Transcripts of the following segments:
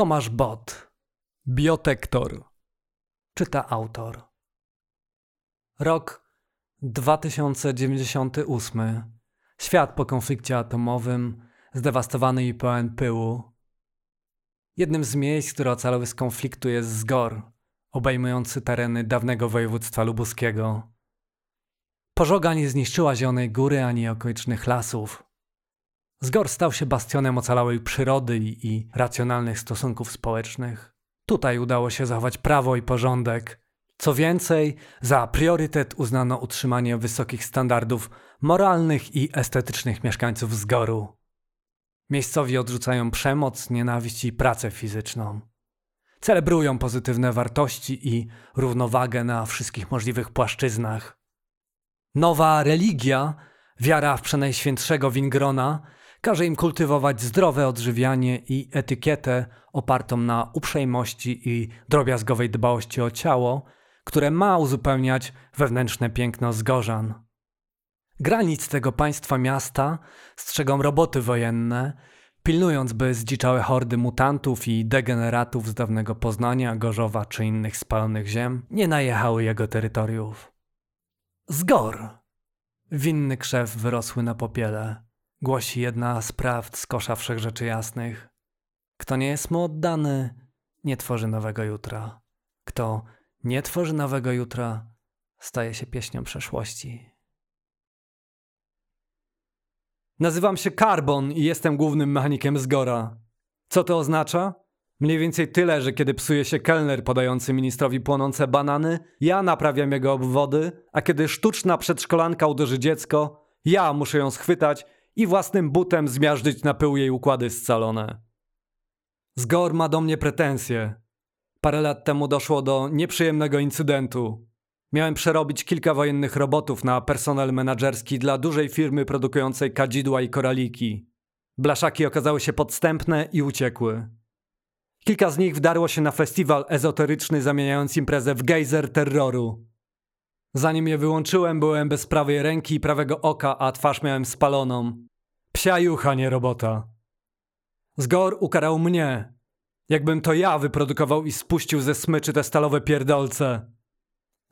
Tomasz Bot. Biotektor. Czyta autor. Rok 2098. Świat po konflikcie atomowym, zdewastowany i pełen pyłu. Jednym z miejsc, które ocalały z konfliktu jest Zgor, obejmujący tereny dawnego województwa lubuskiego. Pożoga nie zniszczyła Zielonej Góry ani okolicznych lasów. Zgor stał się bastionem ocalałej przyrody i, racjonalnych stosunków społecznych. Tutaj udało się zachować prawo i porządek. Co więcej, za priorytet uznano utrzymanie wysokich standardów moralnych i estetycznych mieszkańców Zgoru. Miejscowi odrzucają przemoc, nienawiść i pracę fizyczną. Celebrują pozytywne wartości i równowagę na wszystkich możliwych płaszczyznach. Nowa religia, wiara w przenajświętszego Wingrona, każe im kultywować zdrowe odżywianie i etykietę opartą na uprzejmości i drobiazgowej dbałości o ciało, które ma uzupełniać wewnętrzne piękno Zgorzan. Granic tego państwa miasta strzegą roboty wojenne, pilnując by zdziczałe hordy mutantów i degeneratów z dawnego Poznania, Gorzowa czy innych spalonych ziem nie najechały jego terytoriów. Zgor! Winny krzew wyrosły na popiele głosi jedna z prawd z kosza wszechrzeczy jasnych. Kto nie jest mu oddany, nie tworzy nowego jutra. Kto nie tworzy nowego jutra, staje się pieśnią przeszłości. Nazywam się Carbon i jestem głównym mechanikiem z Gora. Co to oznacza? Mniej więcej tyle, że kiedy psuje się kelner podający ministrowi płonące banany, ja naprawiam jego obwody, a kiedy sztuczna przedszkolanka uderzy dziecko, ja muszę ją schwytać i własnym butem zmiażdżyć na pył jej układy scalone. Zgor ma do mnie pretensje. Parę lat temu doszło do nieprzyjemnego incydentu. Miałem przerobić kilka wojennych robotów na personel menadżerski dla dużej firmy produkującej kadzidła i koraliki. Blaszaki okazały się podstępne i uciekły. Kilka z nich wdarło się na festiwal ezoteryczny, zamieniając imprezę w gejzer terroru. Zanim je wyłączyłem, byłem bez prawej ręki i prawego oka, a twarz miałem spaloną. Psia jucha, nie robota. Zgor ukarał mnie. Jakbym to ja wyprodukował i spuścił ze smyczy te stalowe pierdolce.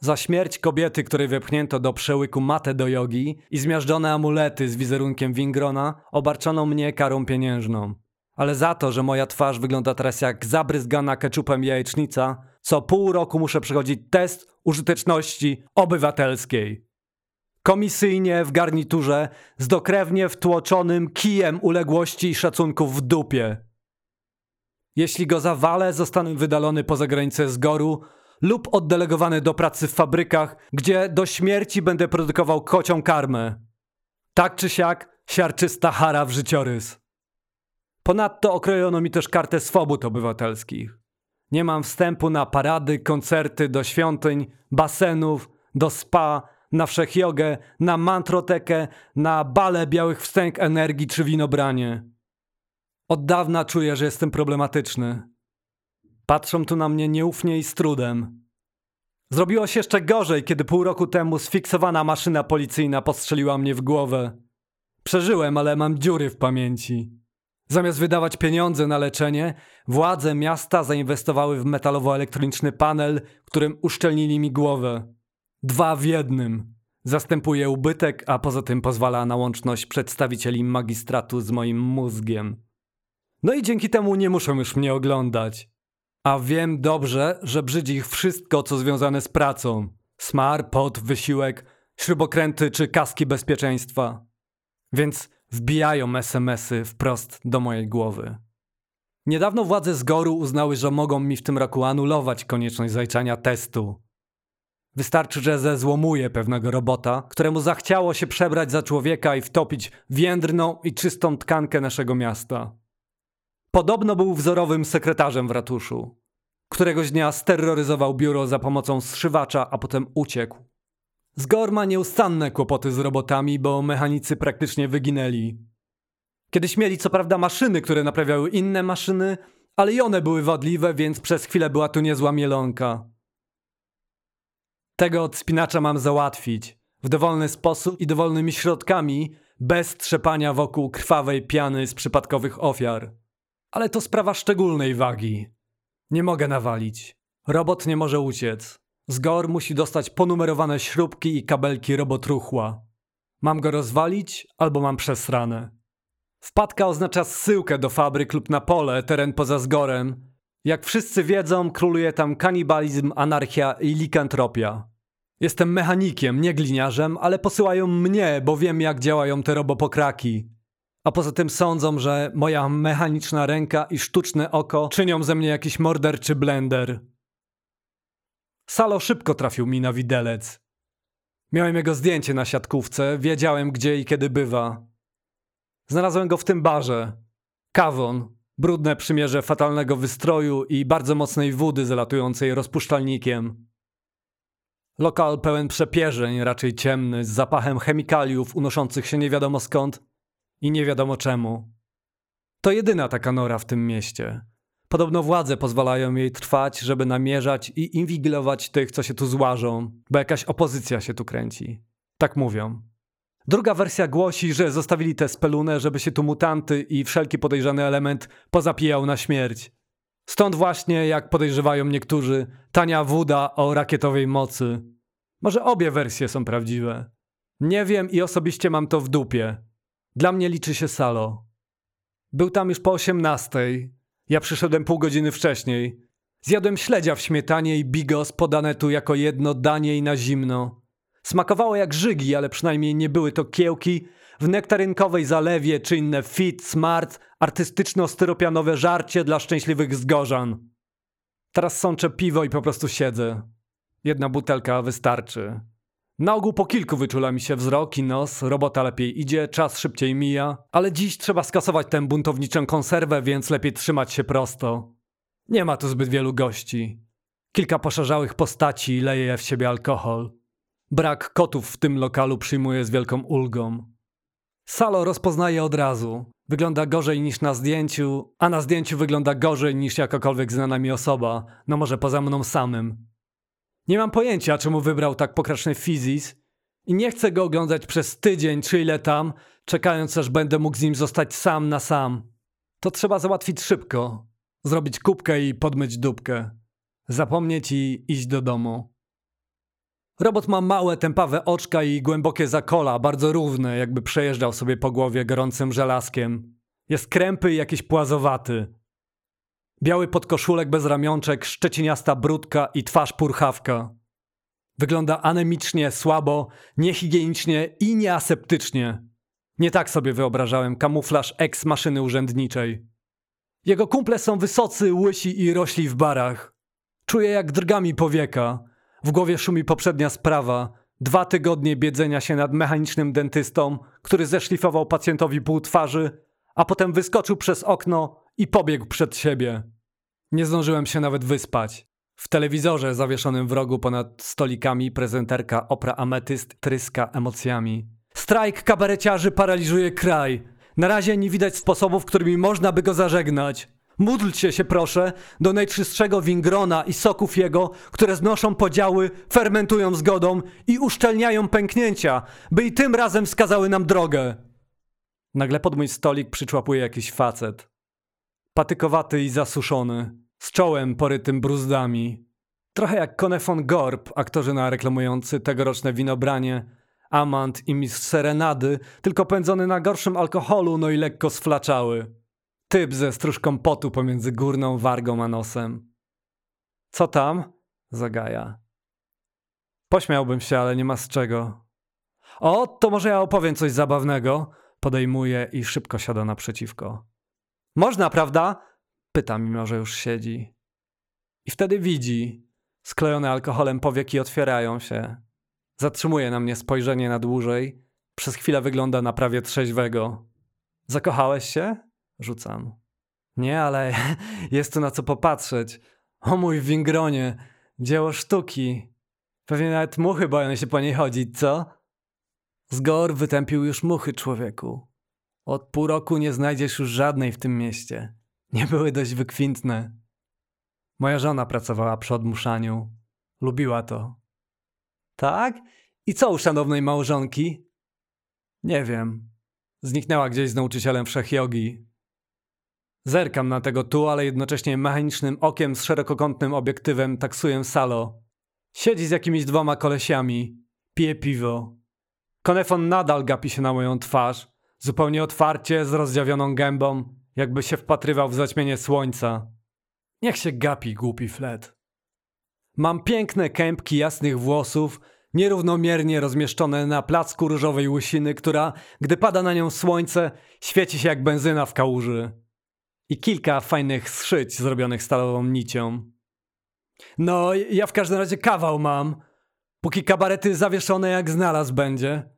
Za śmierć kobiety, której wepchnięto do przełyku matę do jogi i zmiażdżone amulety z wizerunkiem Wingrona, obarczono mnie karą pieniężną. Ale za to, że moja twarz wygląda teraz jak zabryzgana keczupem jajecznica, co pół roku muszę przechodzić test użyteczności obywatelskiej. Komisyjnie w garniturze z dokrewnie wtłoczonym kijem uległości i szacunków w dupie. Jeśli go zawalę, zostanę wydalony poza granicę zgoru lub oddelegowany do pracy w fabrykach, gdzie do śmierci będę produkował kocią karmę. Tak czy siak, siarczysta hara w życiorys. Ponadto okrojono mi też kartę swobód obywatelskich. Nie mam wstępu na parady, koncerty, do świątyń, basenów, do spa, na wszechjogę, na mantrotekę, na bale białych wstęg energii czy winobranie. Od dawna czuję, że jestem problematyczny. Patrzą tu na mnie nieufnie i z trudem. Zrobiło się jeszcze gorzej, kiedy pół roku temu sfiksowana maszyna policyjna postrzeliła mnie w głowę. Przeżyłem, ale mam dziury w pamięci. Zamiast wydawać pieniądze na leczenie, władze miasta zainwestowały w metalowo-elektroniczny panel, którym uszczelnili mi głowę. Dwa w jednym. Zastępuje ubytek, a poza tym pozwala na łączność przedstawicieli magistratu z moim mózgiem. No i dzięki temu nie muszą już mnie oglądać. A wiem dobrze, że brzydzi ich wszystko, co związane z pracą. Smar, pot, wysiłek, śrubokręty czy kaski bezpieczeństwa. Więc wbijają SMS-y wprost do mojej głowy. Niedawno władze z Goru uznały, że mogą mi w tym roku anulować konieczność zajczania testu. Wystarczy, że zezłomuję pewnego robota, któremu zachciało się przebrać za człowieka i wtopić w i czystą tkankę naszego miasta. Podobno był wzorowym sekretarzem w ratuszu. Któregoś dnia steroryzował biuro za pomocą zszywacza, a potem uciekł. Zgor ma nieustanne kłopoty z robotami, bo mechanicy praktycznie wyginęli. Kiedyś mieli co prawda maszyny, które naprawiały inne maszyny, ale i one były wadliwe, więc przez chwilę była tu niezła mielonka. Tego odspinacza mam załatwić w dowolny sposób i dowolnymi środkami, bez trzepania wokół krwawej piany z przypadkowych ofiar. Ale to sprawa szczególnej wagi. Nie mogę nawalić. Robot nie może uciec. Zgor musi dostać ponumerowane śrubki i kabelki robotruchła. Mam go rozwalić albo mam przesrane. Wpadka oznacza zsyłkę do fabryk lub na pole, teren poza Zgorem. Jak wszyscy wiedzą, króluje tam kanibalizm, anarchia i likantropia. Jestem mechanikiem, nie gliniarzem, ale posyłają mnie, bo wiem jak działają te robopokraki. A poza tym sądzą, że moja mechaniczna ręka i sztuczne oko czynią ze mnie jakiś morderczy blender. Salo szybko trafił mi na widelec. Miałem jego zdjęcie na siatkówce, wiedziałem gdzie i kiedy bywa. Znalazłem go w tym barze. Kawon, brudne przymierze fatalnego wystroju i bardzo mocnej wody zalatującej rozpuszczalnikiem. Lokal pełen przepierzeń, raczej ciemny, z zapachem chemikaliów unoszących się nie wiadomo skąd i nie wiadomo czemu. To jedyna taka nora w tym mieście. Podobno władze pozwalają jej trwać, żeby namierzać i inwigilować tych, co się tu złażą, bo jakaś opozycja się tu kręci. Tak mówią. Druga wersja głosi, że zostawili tę spelunę, żeby się tu mutanty i wszelki podejrzany element pozapijał na śmierć. Stąd właśnie, jak podejrzewają niektórzy, tania woda o rakietowej mocy. Może obie wersje są prawdziwe. Nie wiem i osobiście mam to w dupie. Dla mnie liczy się Salo. Był tam już po osiemnastej. Ja przyszedłem pół godziny wcześniej. Zjadłem śledzia w śmietanie i bigos podane tu jako jedno danie i na zimno. Smakowało jak żygi, ale przynajmniej nie były to kiełki w nektarynkowej zalewie czy inne fit, smart, artystyczno-styropianowe żarcie dla szczęśliwych zgorzan. Teraz sączę piwo i po prostu siedzę. Jedna butelka wystarczy. Na ogół po kilku wyczula mi się wzrok i nos, robota lepiej idzie, czas szybciej mija, ale dziś trzeba skasować tę buntowniczą konserwę, więc lepiej trzymać się prosto. Nie ma tu zbyt wielu gości. Kilka poszarzałych postaci leje w siebie alkohol. Brak kotów w tym lokalu przyjmuję z wielką ulgą. Salo rozpoznaje od razu. Wygląda gorzej niż na zdjęciu, a na zdjęciu wygląda gorzej niż jakakolwiek znana mi osoba, no może poza mną samym. Nie mam pojęcia, czemu wybrał tak pokraczny fizis i nie chcę go oglądać przez tydzień czy ile tam, czekając aż będę mógł z nim zostać sam na sam. To trzeba załatwić szybko. Zrobić kubkę i podmyć dupkę. Zapomnieć i iść do domu. Robot ma małe, tępawe oczka i głębokie zakola, bardzo równe, jakby przejeżdżał sobie po głowie gorącym żelazkiem. Jest krępy i jakiś płazowaty. Biały podkoszulek bez ramionczek, szczeciniasta brudka i twarz purchawka. Wygląda anemicznie, słabo, niehigienicznie i nieaseptycznie. Nie tak sobie wyobrażałem kamuflaż ex-maszyny urzędniczej. Jego kumple są wysocy, łysi i rośli w barach. Czuję jak drgami powieka. W głowie szumi poprzednia sprawa. Dwa tygodnie biedzenia się nad mechanicznym dentystą, który zeszlifował pacjentowi pół twarzy, a potem wyskoczył przez okno i pobiegł przed siebie. Nie zdążyłem się nawet wyspać. W telewizorze zawieszonym w rogu ponad stolikami prezenterka Opra Ametyst tryska emocjami. Strajk kabareciarzy paraliżuje kraj. Na razie nie widać sposobów, którymi można by go zażegnać. Módlcie się proszę do najczystszego wingrona i soków jego, które znoszą podziały, fermentują zgodą i uszczelniają pęknięcia, by i tym razem wskazały nam drogę. Nagle pod mój stolik przyczłapuje jakiś facet. Patykowaty i zasuszony, z czołem porytym bruzdami. Trochę jak Konefon Gorb, aktorzy na reklamujący tegoroczne winobranie, Amant i Mistrz Serenady, tylko pędzony na gorszym alkoholu, no i lekko sflaczały. Typ ze stróżką potu pomiędzy górną wargą a nosem. Co tam? Zagaja. Pośmiałbym się, ale nie ma z czego. O, to może ja opowiem coś zabawnego. Podejmuje i szybko siada naprzeciwko. Można, prawda? Pyta, mimo że już siedzi. I wtedy widzi. Sklejone alkoholem powieki otwierają się. Zatrzymuje na mnie spojrzenie na dłużej. Przez chwilę wygląda na prawie trzeźwego. Zakochałeś się? Rzucam. Nie, ale jest tu na co popatrzeć. O mój wingronie, dzieło sztuki. Pewnie nawet muchy boją się po niej chodzić, co? Zgor wytępił już muchy człowieku. Od pół roku nie znajdziesz już żadnej w tym mieście. Nie były dość wykwintne. Moja żona pracowała przy odmuszaniu. Lubiła to. Tak? I co u szanownej małżonki? Nie wiem. Zniknęła gdzieś z nauczycielem wszechjogi. Zerkam na tego tu, ale jednocześnie mechanicznym okiem z szerokokątnym obiektywem taksuję Salo. Siedzi z jakimiś dwoma kolesiami. Pije piwo. Konefon nadal gapi się na moją twarz, zupełnie otwarcie, z rozdziawioną gębą, jakby się wpatrywał w zaćmienie słońca. Niech się gapi, głupi flet. Mam piękne kępki jasnych włosów, nierównomiernie rozmieszczone na placku różowej łysiny, która, gdy pada na nią słońce, świeci się jak benzyna w kałuży. I kilka fajnych zszyć zrobionych stalową nicią. No, ja w każdym razie kawał mam, póki kabarety zawieszone jak znalazł będzie.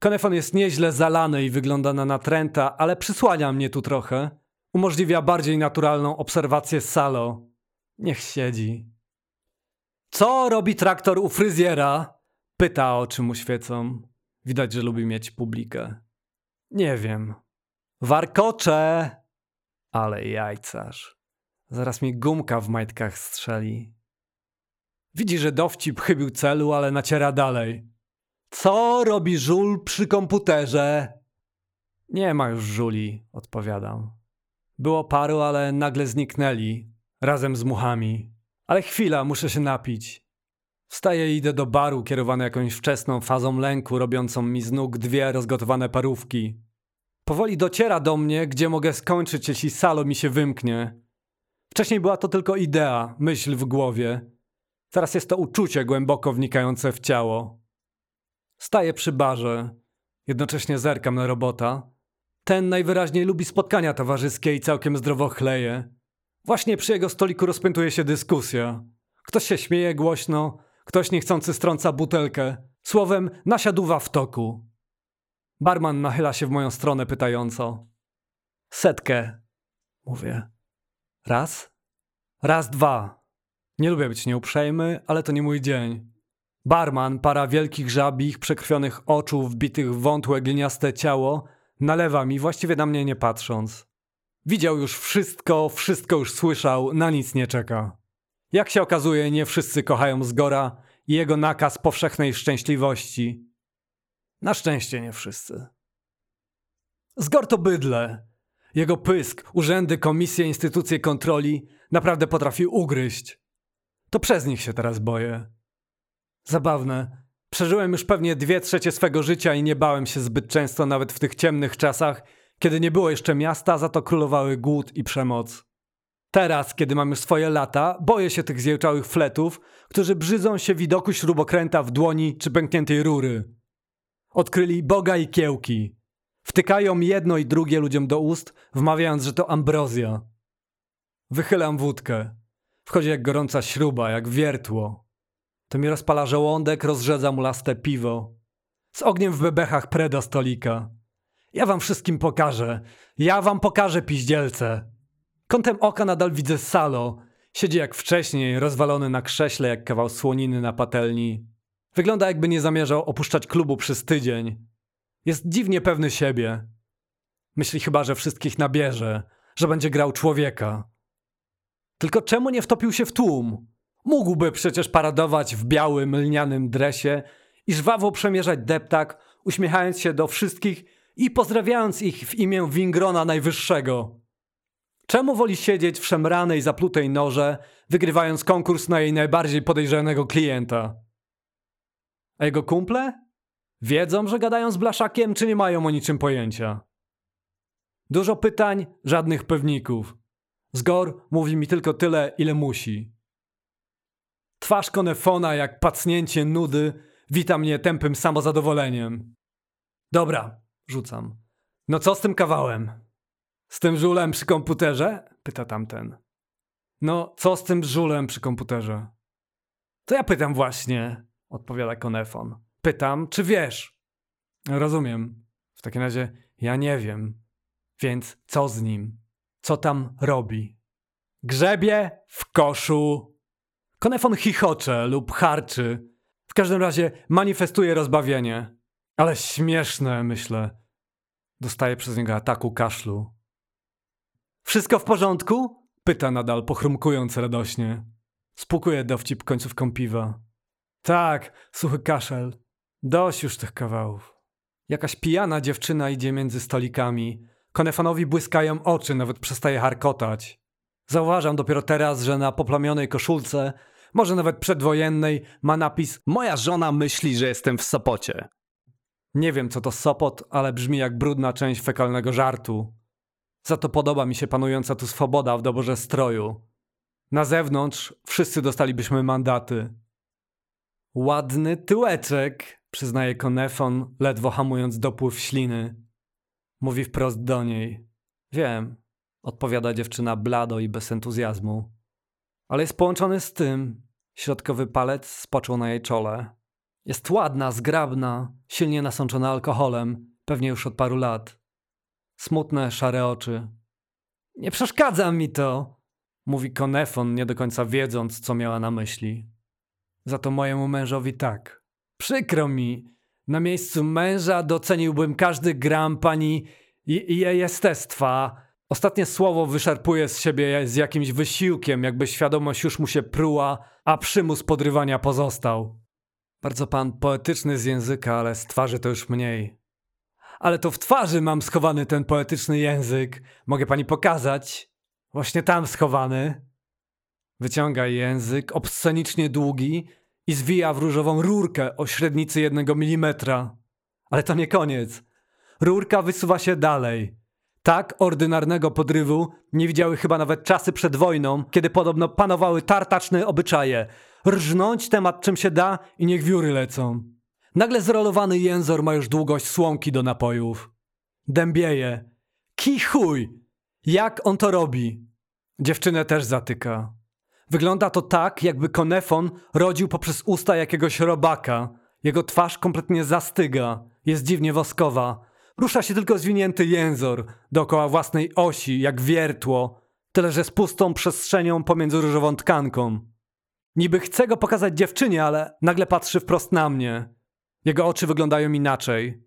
Konefon jest nieźle zalany i wygląda na natręta, ale przysłania mnie tu trochę. Umożliwia bardziej naturalną obserwację salo. Niech siedzi. Co robi traktor u fryzjera? Pyta, oczy mu świecą. Widać, że lubi mieć publikę. Nie wiem. Warkocze! Ale jajcarz. Zaraz mi gumka w majtkach strzeli. Widzi, że dowcip chybił celu, ale naciera dalej. Co robi żul przy komputerze? Nie ma już żuli, odpowiadam. Było paru, ale nagle zniknęli, razem z muchami. Ale chwila, muszę się napić. Wstaję i idę do baru, kierowany jakąś wczesną fazą lęku, robiącą mi z nóg dwie rozgotowane parówki. Powoli dociera do mnie, gdzie mogę skończyć, jeśli salo mi się wymknie. Wcześniej była to tylko idea, myśl w głowie. Teraz jest to uczucie głęboko wnikające w ciało. Staję przy barze, jednocześnie zerkam na robota. Ten najwyraźniej lubi spotkania towarzyskie i całkiem zdrowo chleje. Właśnie przy jego stoliku rozpętuje się dyskusja. Ktoś się śmieje głośno, ktoś niechcący strąca butelkę. Słowem, nasiaduwa w toku. Barman nachyla się w moją stronę pytająco. Setkę, mówię. Raz? Raz, dwa. Nie lubię być nieuprzejmy, ale to nie mój dzień. Barman, para wielkich żabich, przekrwionych oczu, wbitych w wątłe, gliniaste ciało, nalewa mi, właściwie na mnie nie patrząc. Widział już wszystko, wszystko już słyszał, na nic nie czeka. Jak się okazuje, nie wszyscy kochają Zgora i jego nakaz powszechnej szczęśliwości. Na szczęście nie wszyscy. Zgor to bydle. Jego pysk, urzędy, komisje, instytucje kontroli naprawdę potrafi ugryźć. To przez nich się teraz boję. Zabawne. Przeżyłem już pewnie dwie trzecie swego życia i nie bałem się zbyt często nawet w tych ciemnych czasach, kiedy nie było jeszcze miasta, za to królowały głód i przemoc. Teraz, kiedy mam już swoje lata, boję się tych zjełczałych fletów, którzy brzydzą się widoku śrubokręta w dłoni czy pękniętej rury. Odkryli Boga i kiełki. Wtykają jedno i drugie ludziom do ust, wmawiając, że to ambrozja. Wychylam wódkę. Wchodzi jak gorąca śruba, jak wiertło. To mi rozpala żołądek, rozrzedza mulaste piwo. Z ogniem w bebechach pre do stolika. Ja wam wszystkim pokażę. Ja wam pokażę, piździelce. Kątem oka nadal widzę Salo. Siedzi jak wcześniej, rozwalony na krześle jak kawał słoniny na patelni. Wygląda jakby nie zamierzał opuszczać klubu przez tydzień. Jest dziwnie pewny siebie. Myśli chyba, że wszystkich nabierze, że będzie grał człowieka. Tylko czemu nie wtopił się w tłum? Mógłby przecież paradować w białym, lnianym dresie i żwawo przemierzać deptak, uśmiechając się do wszystkich i pozdrawiając ich w imię Wingrona Najwyższego. Czemu woli siedzieć w szemranej, zaplutej noże, wygrywając konkurs na jej najbardziej podejrzanego klienta? A jego kumple? Wiedzą, że gadają z blaszakiem, czy nie mają o niczym pojęcia? Dużo pytań, żadnych pewników. Zgor mówi mi tylko tyle, ile musi. Twarz konefona, jak pacnięcie nudy, wita mnie tępym samozadowoleniem. Dobra, rzucam. No co z tym kawałem? Z tym żulem przy komputerze? Pyta tamten. No, co z tym żulem przy komputerze? To ja pytam właśnie, odpowiada konefon. Pytam, czy wiesz? Rozumiem. W takim razie ja nie wiem. Więc co z nim? Co tam robi? Grzebie w koszu. Konefon chichocze lub harczy. W każdym razie manifestuje rozbawienie. Ale śmieszne, myślę. Dostaje przez niego ataku kaszlu. Wszystko w porządku? Pyta nadal, pochrumkując radośnie. Spukuje dowcip końcówką piwa. Tak, suchy kaszel. Dość już tych kawałów. Jakaś pijana dziewczyna idzie między stolikami. Konefonowi błyskają oczy, nawet przestaje harkotać. Zauważam dopiero teraz, że na poplamionej koszulce, może nawet przedwojennej, ma napis Moja żona myśli, że jestem w Sopocie. Nie wiem, co to Sopot, ale brzmi jak brudna część fekalnego żartu. Za to podoba mi się panująca tu swoboda w doborze stroju. Na zewnątrz wszyscy dostalibyśmy mandaty. Ładny tyłeczek, przyznaje Konefon, ledwo hamując dopływ śliny. Mówi wprost do niej. Wiem, odpowiada dziewczyna blado i bez entuzjazmu. Ale jest połączony z tym. Środkowy palec spoczął na jej czole. Jest ładna, zgrabna, silnie nasączona alkoholem, pewnie już od paru lat. Smutne, szare oczy. Nie przeszkadza mi to, mówi Konefon, nie do końca wiedząc, co miała na myśli. Za to mojemu mężowi tak. Przykro mi. Na miejscu męża doceniłbym każdy gram pani i- i jestestwa. Ostatnie słowo wyszarpuje z siebie z jakimś wysiłkiem, jakby świadomość już mu się pruła, a przymus podrywania pozostał. Bardzo pan poetyczny z języka, ale z twarzy to już mniej. Ale to w twarzy mam schowany ten poetyczny język. Mogę pani pokazać. Właśnie tam schowany. Wyciąga język, obscenicznie długi i zwija w różową rurkę o średnicy jednego milimetra. Ale to nie koniec. Rurka wysuwa się dalej. Tak ordynarnego podrywu nie widziały chyba nawet czasy przed wojną, kiedy podobno panowały tartaczne obyczaje. Rżnąć temat czym się da i niech wióry lecą. Nagle zrolowany jęzor ma już długość słomki do napojów. Dębieje. Kij chuj! Jak on to robi? Dziewczynę też zatyka. Wygląda to tak, jakby konefon rodził poprzez usta jakiegoś robaka. Jego twarz kompletnie zastyga, jest dziwnie woskowa. Rusza się tylko zwinięty jęzor dookoła własnej osi, jak wiertło, tyle że z pustą przestrzenią pomiędzy różową tkanką. Niby chcę go pokazać dziewczynie, ale nagle patrzy wprost na mnie. Jego oczy wyglądają inaczej.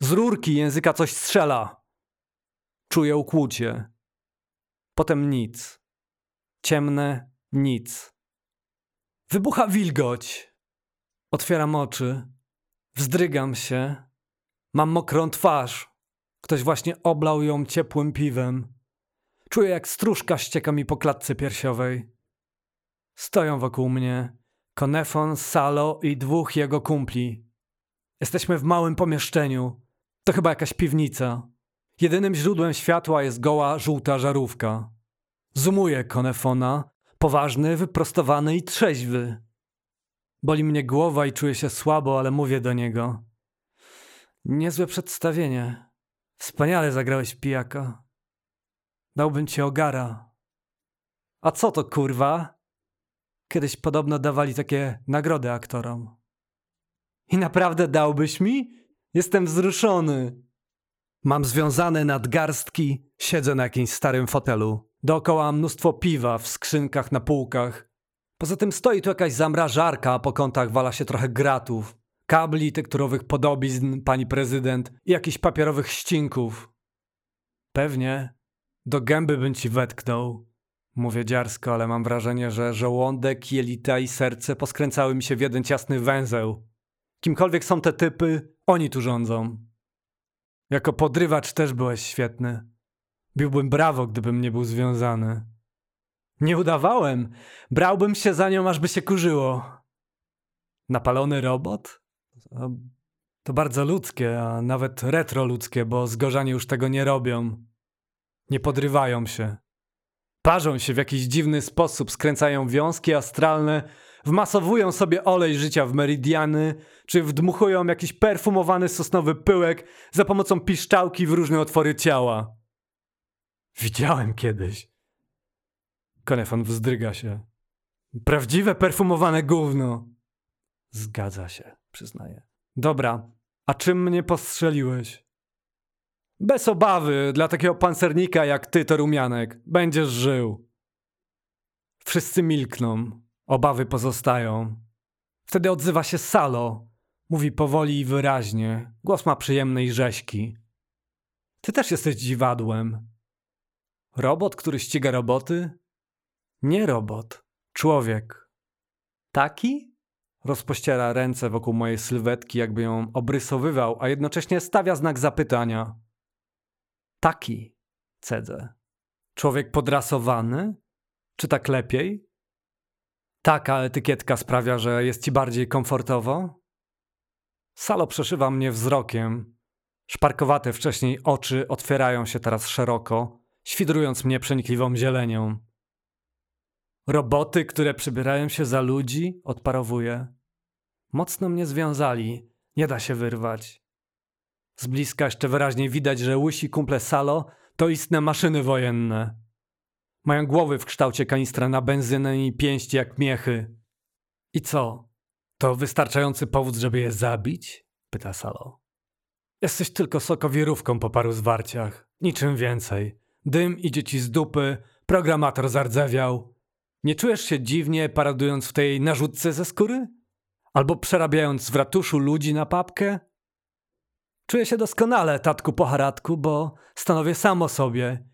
Z rurki języka coś strzela. Czuję ukłucie. Potem nic. Ciemne nic. Wybucha wilgoć. Otwieram oczy. Wzdrygam się. Mam mokrą twarz. Ktoś właśnie oblał ją ciepłym piwem. Czuję, jak stróżka ścieka mi po klatce piersiowej. Stoją wokół mnie Konefon, Salo i dwóch jego kumpli. Jesteśmy w małym pomieszczeniu. To chyba jakaś piwnica. Jedynym źródłem światła jest goła żółta żarówka. Zumuję Konefona, poważny, wyprostowany i trzeźwy. Boli mnie głowa i czuję się słabo, ale mówię do niego. Niezłe przedstawienie. Wspaniale zagrałeś pijaka. Dałbym ci ogara. A co to kurwa? Kiedyś podobno dawali takie nagrody aktorom. I naprawdę dałbyś mi? Jestem wzruszony. Mam związane nadgarstki, siedzę na jakimś starym fotelu. Dookoła mnóstwo piwa w skrzynkach na półkach. Poza tym stoi tu jakaś zamrażarka, a po kątach wala się trochę gratów. Kabli, tekturowych podobizn, pani prezydent i jakichś papierowych ścinków. Pewnie. Do gęby bym ci wetknął. Mówię dziarsko, ale mam wrażenie, że żołądek, jelita i serce poskręcały mi się w jeden ciasny węzeł. Kimkolwiek są te typy, oni tu rządzą. Jako podrywacz też byłeś świetny. Biłbym brawo, gdybym nie był związany. Nie udawałem. Brałbym się za nią, aż by się kurzyło. Napalony robot? To, bardzo ludzkie, a nawet retroludzkie, bo zgorzanie już tego nie robią. Nie podrywają się. Parzą się w jakiś dziwny sposób, skręcają wiązki astralne, wmasowują sobie olej życia w meridiany, czy wdmuchują jakiś perfumowany sosnowy pyłek za pomocą piszczałki w różne otwory ciała. Widziałem kiedyś. Konefon wzdryga się. Prawdziwe perfumowane gówno. Zgadza się, przyznaję. Dobra, a czym mnie postrzeliłeś? Bez obawy, dla takiego pancernika jak ty, to rumianek. Będziesz żył. Wszyscy milkną. Obawy pozostają. Wtedy odzywa się Salo. Mówi powoli i wyraźnie. Głos ma przyjemnej rzeźki. Ty też jesteś dziwadłem. Robot, który ściga roboty? Nie robot. Człowiek. Taki? Rozpościera ręce wokół mojej sylwetki, jakby ją obrysowywał, a jednocześnie stawia znak zapytania. Taki, cedzę. Człowiek podrasowany? Czy tak lepiej? Taka etykietka sprawia, że jest ci bardziej komfortowo? Salo przeszywa mnie wzrokiem. Szparkowate wcześniej oczy otwierają się teraz szeroko, świdrując mnie przenikliwą zielenią. Roboty, które przybierają się za ludzi, odparowuje. Mocno mnie związali, nie da się wyrwać. Z bliska jeszcze wyraźnie widać, że łysi kumple Salo to istne maszyny wojenne. Mają głowy w kształcie kanistra na benzynę i pięści jak miechy. I co? To wystarczający powód, żeby je zabić? Pyta Salo. Jesteś tylko sokowirówką po paru zwarciach. Niczym więcej. Dym idzie ci z dupy, programator zardzewiał. Nie czujesz się dziwnie paradując w tej narzutce ze skóry? Albo przerabiając w ratuszu ludzi na papkę? Czuję się doskonale, tatku po haratku, bo stanowię sam o sobie.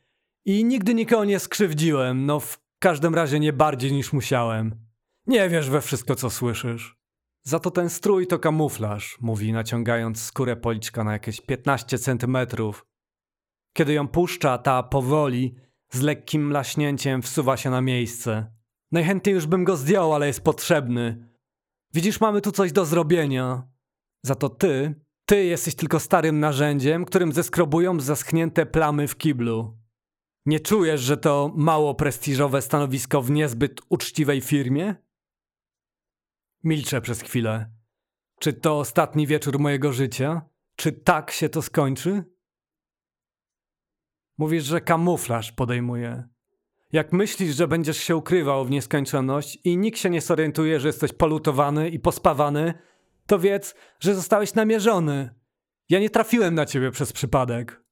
I nigdy nikogo nie skrzywdziłem, no w każdym razie nie bardziej niż musiałem. Nie wiesz we wszystko, co słyszysz. Za to ten strój to kamuflaż, mówi, naciągając skórę policzka na jakieś 15 centymetrów. Kiedy ją puszcza, ta powoli, z lekkim mlaśnięciem wsuwa się na miejsce. Najchętniej już bym go zdjął, ale jest potrzebny. Widzisz, mamy tu coś do zrobienia. Za to ty, ty jesteś tylko starym narzędziem, którym zeskrobują zaschnięte plamy w kiblu. Nie czujesz, że to mało prestiżowe stanowisko w niezbyt uczciwej firmie? Milczę przez chwilę. Czy to ostatni wieczór mojego życia? Czy tak się to skończy? Mówisz, że kamuflaż podejmuje. Jak myślisz, że będziesz się ukrywał w nieskończoność i nikt się nie zorientuje, że jesteś polutowany i pospawany, to wiedz, że zostałeś namierzony. Ja nie trafiłem na ciebie przez przypadek.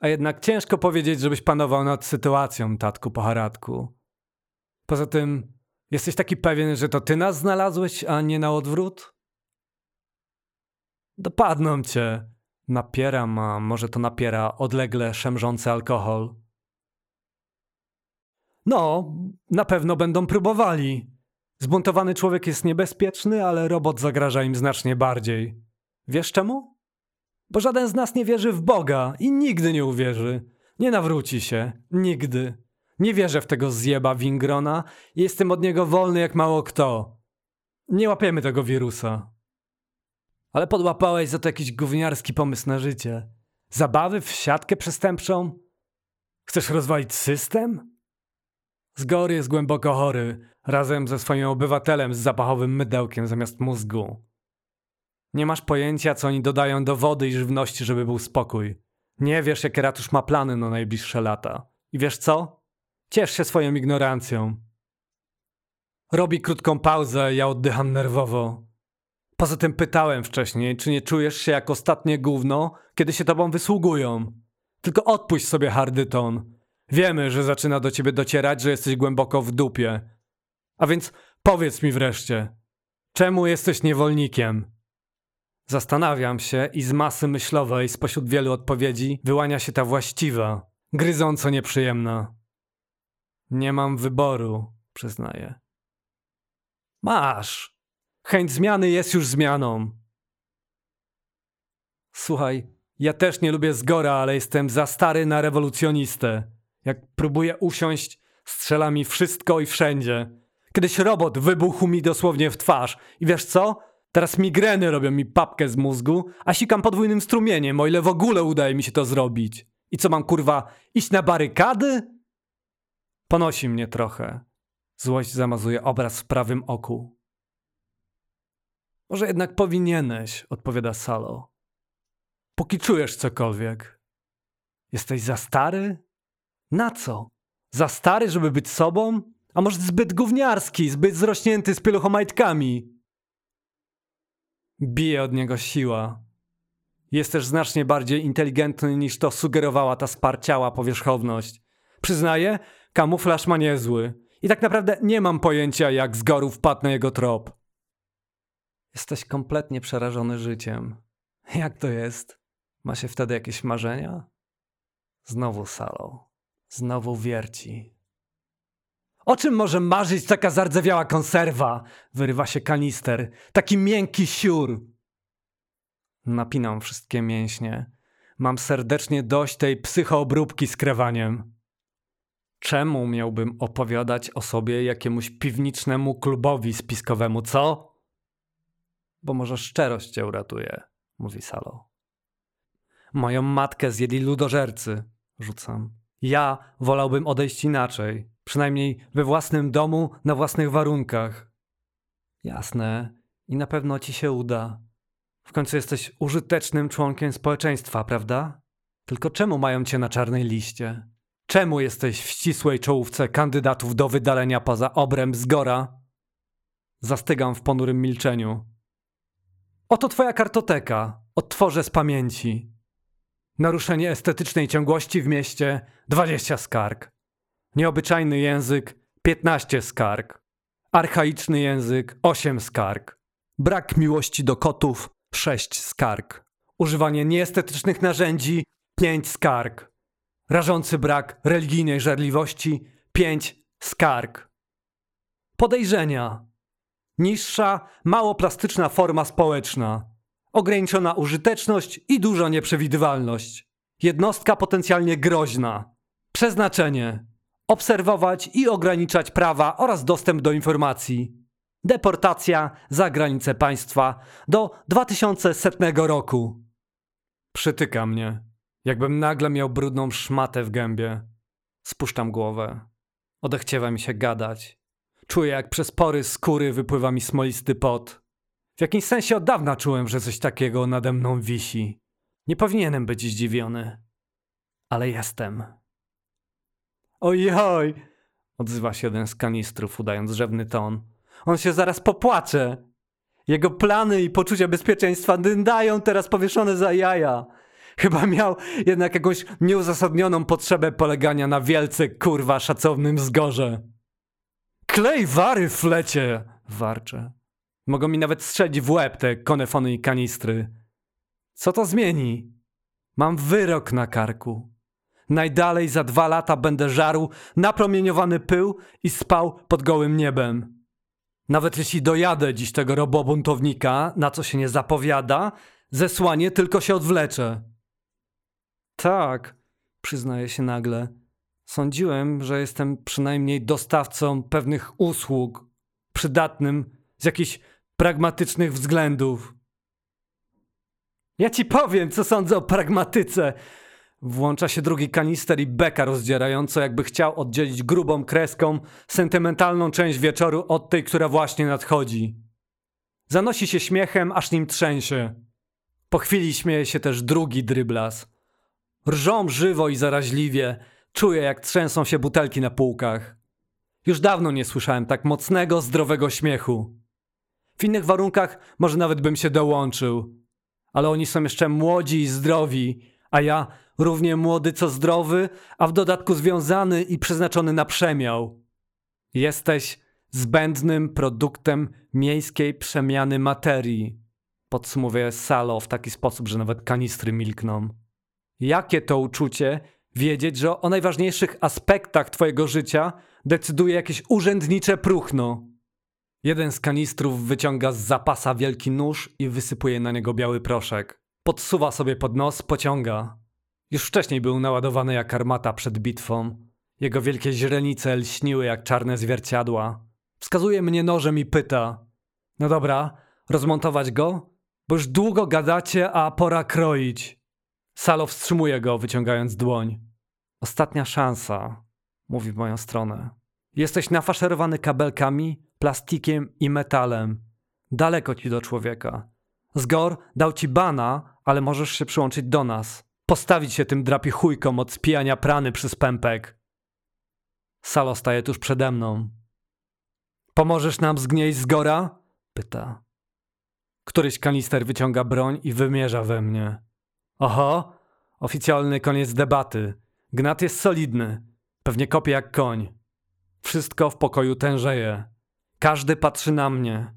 A jednak ciężko powiedzieć, żebyś panował nad sytuacją, tatku po haratku. Poza tym, jesteś taki pewien, że to ty nas znalazłeś, a nie na odwrót? Dopadną cię. Napieram, a może to napiera odlegle szemrzący alkohol. No, na pewno będą próbowali. Zbuntowany człowiek jest niebezpieczny, ale robot zagraża im znacznie bardziej. Wiesz czemu? Bo żaden z nas nie wierzy w Boga i nigdy nie uwierzy. Nie nawróci się. Nigdy. Nie wierzę w tego zjeba Wingrona jestem od niego wolny jak mało kto. Nie łapiemy tego wirusa. Ale podłapałeś za to jakiś gówniarski pomysł na życie. Zabawy w siatkę przestępczą? Chcesz rozwalić system? Zgor jest głęboko chory, razem ze swoim obywatelem z zapachowym mydełkiem zamiast mózgu. Nie masz pojęcia, co oni dodają do wody i żywności, żeby był spokój. Nie wiesz, jakie ratusz ma plany na najbliższe lata. I wiesz co? Ciesz się swoją ignorancją. Robi krótką pauzę, ja oddycham nerwowo. Poza tym pytałem wcześniej, czy nie czujesz się jak ostatnie gówno, kiedy się tobą wysługują. Tylko odpuść sobie hardy ton. Wiemy, że zaczyna do ciebie docierać, że jesteś głęboko w dupie. A więc powiedz mi wreszcie, czemu jesteś niewolnikiem? Zastanawiam się i z masy myślowej spośród wielu odpowiedzi wyłania się ta właściwa, gryząco nieprzyjemna. Nie mam wyboru, przyznaję. Masz. Chęć zmiany jest już zmianą. Słuchaj, ja też nie lubię zgora, ale jestem za stary na rewolucjonistę. Jak próbuję usiąść, strzela mi wszystko i wszędzie. Kiedyś robot wybuchł mi dosłownie w twarz. I wiesz co? Teraz migreny robią mi papkę z mózgu, a sikam podwójnym strumieniem, o ile w ogóle udaje mi się to zrobić. I co mam kurwa, iść na barykady? Ponosi mnie trochę. Złość zamazuje obraz w prawym oku. Może jednak powinieneś, odpowiada Salo. Póki czujesz cokolwiek. Jesteś za stary? Na co? Za stary, żeby być sobą? A może zbyt gówniarski, zbyt zrośnięty z pieluchomajtkami? Bije od niego siła. Jest też znacznie bardziej inteligentny niż to sugerowała ta sparciała powierzchowność. Przyznaję, kamuflaż ma niezły. I tak naprawdę nie mam pojęcia, jak z goru wpadł na jego trop. Jesteś kompletnie przerażony życiem. Jak to jest? Ma się wtedy jakieś marzenia? Znowu Salo. Znowu wierci. O czym może marzyć taka zardzewiała konserwa? Wyrywa się kanister. Taki miękki siur. Napinam wszystkie mięśnie. Mam serdecznie dość tej psychoobróbki z krewaniem. Czemu miałbym opowiadać o sobie jakiemuś piwnicznemu klubowi spiskowemu, co? Bo może szczerość cię uratuje, mówi Salo. Moją matkę zjedli ludożercy, rzucam. Ja wolałbym odejść inaczej, przynajmniej we własnym domu, na własnych warunkach. Jasne, i na pewno ci się uda. W końcu jesteś użytecznym członkiem społeczeństwa, prawda? Tylko czemu mają cię na czarnej liście? Czemu jesteś w ścisłej czołówce kandydatów do wydalenia poza obręb z gora? Zastygam w ponurym milczeniu. Oto twoja kartoteka. Odtworzę z pamięci. Naruszenie estetycznej ciągłości w mieście 20 skarg. Nieobyczajny język 15 skarg. Archaiczny język 8 skarg. Brak miłości do kotów 6 skarg. Używanie nieestetycznych narzędzi 5 skarg. Rażący brak religijnej żarliwości 5 skarg. Podejrzenia. Niższa, mało plastyczna forma społeczna. Ograniczona użyteczność i duża nieprzewidywalność. Jednostka potencjalnie groźna. Przeznaczenie. Obserwować i ograniczać prawa oraz dostęp do informacji. Deportacja za granice państwa do 2100 roku. Przytyka mnie, jakbym nagle miał brudną szmatę w gębie. Spuszczam głowę. Odechciewa mi się gadać. Czuję, jak przez pory skóry wypływa mi smolisty pot. W jakimś sensie od dawna czułem, że coś takiego nade mną wisi. Nie powinienem być zdziwiony. Ale jestem. Ojoj! Odzywa się jeden z kanistrów, udając rzewny ton. On się zaraz popłacze. Jego plany i poczucie bezpieczeństwa dyndają teraz powieszone za jaja. Chyba miał jednak jakąś nieuzasadnioną potrzebę polegania na wielce, kurwa, szacownym zgorze. Klej wary flecie! Warczę. Mogą mi nawet strzelić w łeb te konefony i kanistry. Co to zmieni? Mam wyrok na karku. Najdalej za dwa lata będę żarł napromieniowany pył i spał pod gołym niebem. Nawet jeśli dojadę dziś tego robobuntownika, na co się nie zapowiada, zesłanie tylko się odwlecze. Tak, przyznaję się nagle. Sądziłem, że jestem przynajmniej dostawcą pewnych usług, przydatnym z jakichś pragmatycznych względów. Ja ci powiem, co sądzę o pragmatyce. Włącza się drugi kanister i beka rozdzierająco, jakby chciał oddzielić grubą kreską sentymentalną część wieczoru od tej, która właśnie nadchodzi. Zanosi się śmiechem, aż nim trzęsie. Po chwili śmieje się też drugi dryblas. Rżą żywo i zaraźliwie. Czuję, jak trzęsą się butelki na półkach. Już dawno nie słyszałem tak mocnego, zdrowego śmiechu. W innych warunkach może nawet bym się dołączył. Ale oni są jeszcze młodzi i zdrowi, a ja równie młody co zdrowy, a w dodatku związany i przeznaczony na przemiał. Jesteś zbędnym produktem miejskiej przemiany materii. Podsumowuje Salo w taki sposób, że nawet kanistry milkną. Jakie to uczucie wiedzieć, że o najważniejszych aspektach twojego życia decyduje jakieś urzędnicze próchno. Jeden z kanistrów wyciąga z zapasa wielki nóż i wysypuje na niego biały proszek. Podsuwa sobie pod nos, pociąga. Już wcześniej był naładowany jak armata przed bitwą. Jego wielkie źrenice lśniły jak czarne zwierciadła. Wskazuje mnie nożem i pyta: No dobra, rozmontować go? Bo już długo gadacie, a pora kroić. Salo wstrzymuje go, wyciągając dłoń. Ostatnia szansa, mówi w moją stronę. Jesteś nafaszerowany kabelkami, plastikiem i metalem. Daleko ci do człowieka. Zgor dał ci bana, ale możesz się przyłączyć do nas. Postawić się tym drapi chujkom od spijania prany przez pępek. Salo staje tuż przede mną. Pomożesz nam zgnieść z gora? Pyta. Któryś kanister wyciąga broń i wymierza we mnie. Oho, oficjalny koniec debaty. Gnat jest solidny. Pewnie kopie jak koń. Wszystko w pokoju tężeje. Każdy patrzy na mnie.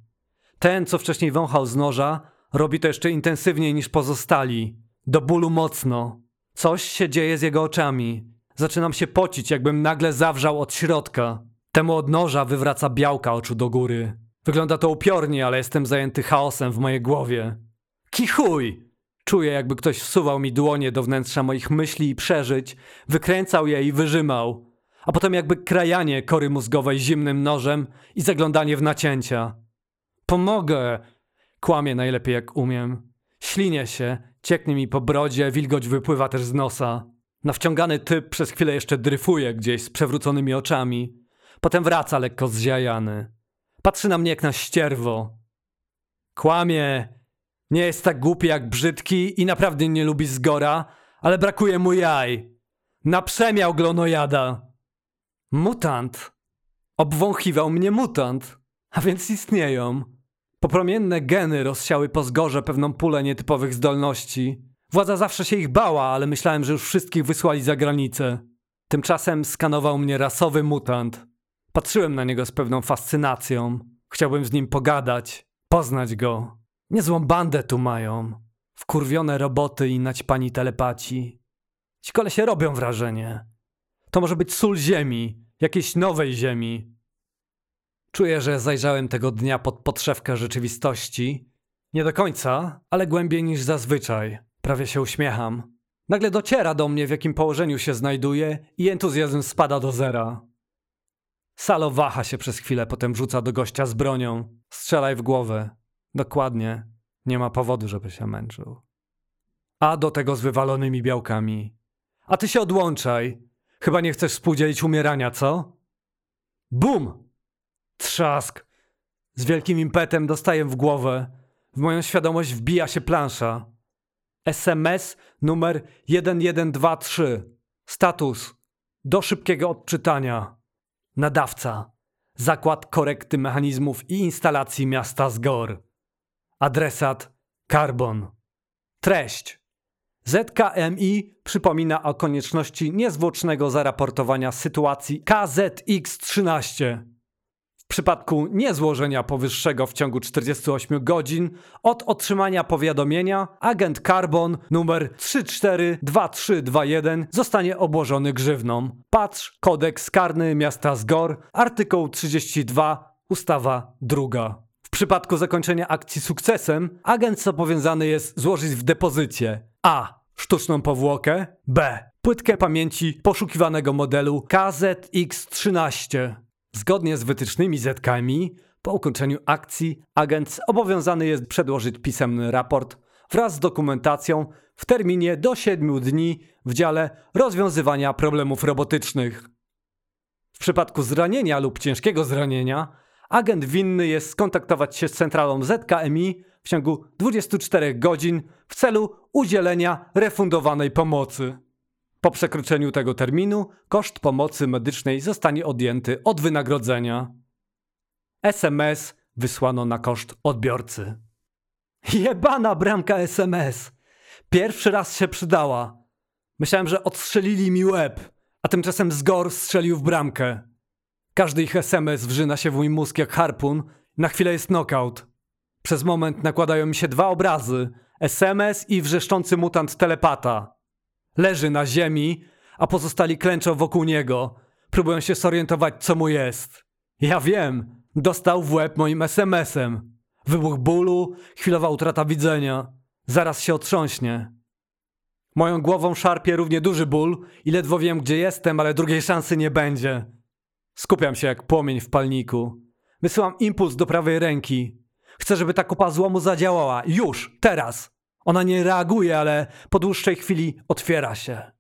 Ten, co wcześniej wąchał z noża, robi to jeszcze intensywniej niż pozostali. Do bólu mocno. Coś się dzieje z jego oczami. Zaczynam się pocić, jakbym nagle zawrzał od środka. Temu od noża wywraca białka oczu do góry. Wygląda to upiornie, ale jestem zajęty chaosem w mojej głowie. Kichuj! Czuję, jakby ktoś wsuwał mi dłonie do wnętrza moich myśli i przeżyć, wykręcał je i wyrzymał, a potem jakby krajanie kory mózgowej zimnym nożem i zaglądanie w nacięcia. Pomogę! Kłamię najlepiej jak umiem. Ślinię się, cieknie mi po brodzie, wilgoć wypływa też z nosa. Nawciągany typ przez chwilę jeszcze dryfuje gdzieś z przewróconymi oczami. Potem wraca lekko zziajany. Patrzy na mnie jak na ścierwo. Kłamie. Nie jest tak głupi jak brzydki i naprawdę nie lubi zgora, ale brakuje mu jaj. Naprzemiał glonojada. Mutant. Obwąchiwał mnie mutant. A więc istnieją. Popromienne geny rozsiały po zgorze pewną pulę nietypowych zdolności. Władza zawsze się ich bała, ale myślałem, że już wszystkich wysłali za granicę. Tymczasem skanował mnie rasowy mutant. Patrzyłem na niego z pewną fascynacją. Chciałbym z nim pogadać, poznać go. Niezłą bandę tu mają. Wkurwione roboty i naćpani telepaci. Ci się robią wrażenie. To może być sól ziemi, jakiejś nowej ziemi. Czuję, że zajrzałem tego dnia pod podszewkę rzeczywistości. Nie do końca, ale głębiej niż zazwyczaj. Prawie się uśmiecham. Nagle dociera do mnie, w jakim położeniu się znajduję i entuzjazm spada do zera. Salo waha się przez chwilę, potem rzuca do gościa z bronią. Strzelaj w głowę. Dokładnie. Nie ma powodu, żeby się męczył. A do tego z wywalonymi białkami. A ty się odłączaj. Chyba nie chcesz współdzielić umierania, co? Bum! Trzask. Z wielkim impetem dostaję w głowę. W moją świadomość wbija się plansza. SMS numer 1123. Status. Do szybkiego odczytania. Nadawca. Zakład korekty mechanizmów i instalacji miasta Zgor adresat, karbon. Treść. ZKMI przypomina o konieczności niezwłocznego zaraportowania sytuacji KZX-13. W przypadku niezłożenia powyższego w ciągu 48 godzin od otrzymania powiadomienia, agent Carbon numer 342321 zostanie obłożony grzywną. Patrz Kodeks Karny Miasta Zgor, artykuł 32, ustawa 2 przypadku zakończenia akcji sukcesem agent zobowiązany jest złożyć w depozycie a. Sztuczną powłokę b. Płytkę pamięci poszukiwanego modelu KZX-13 Zgodnie z wytycznymi ZKMI, po ukończeniu akcji agent zobowiązany jest przedłożyć pisemny raport wraz z dokumentacją w terminie do 7 dni w dziale rozwiązywania problemów robotycznych. W przypadku zranienia lub ciężkiego zranienia, agent winny jest skontaktować się z centralą ZKMI w ciągu 24 godzin w celu udzielenia refundowanej pomocy. Po przekroczeniu tego terminu koszt pomocy medycznej zostanie odjęty od wynagrodzenia. SMS wysłano na koszt odbiorcy. Jebana bramka SMS! Pierwszy raz się przydała. Myślałem, że odstrzelili mi łeb, a tymczasem Zgor strzelił w bramkę. Każdy ich SMS wrzyna się w mój mózg jak harpun, na chwilę jest knockout. Przez moment nakładają mi się dwa obrazy: SMS i wrzeszczący mutant telepata. Leży na ziemi, a pozostali klęczą wokół niego. Próbują się zorientować, co mu jest. Ja wiem, dostał w łeb moim SMS-em. Wybuch bólu, chwilowa utrata widzenia. Zaraz się otrząśnie. Moją głową szarpie równie duży ból i ledwo wiem, gdzie jestem, ale drugiej szansy nie będzie. Skupiam się jak płomień w palniku. Wysyłam impuls do prawej ręki. Chcę, żeby ta kopa złomu zadziałała. Już, teraz. Ona nie reaguje, ale po dłuższej chwili otwiera się.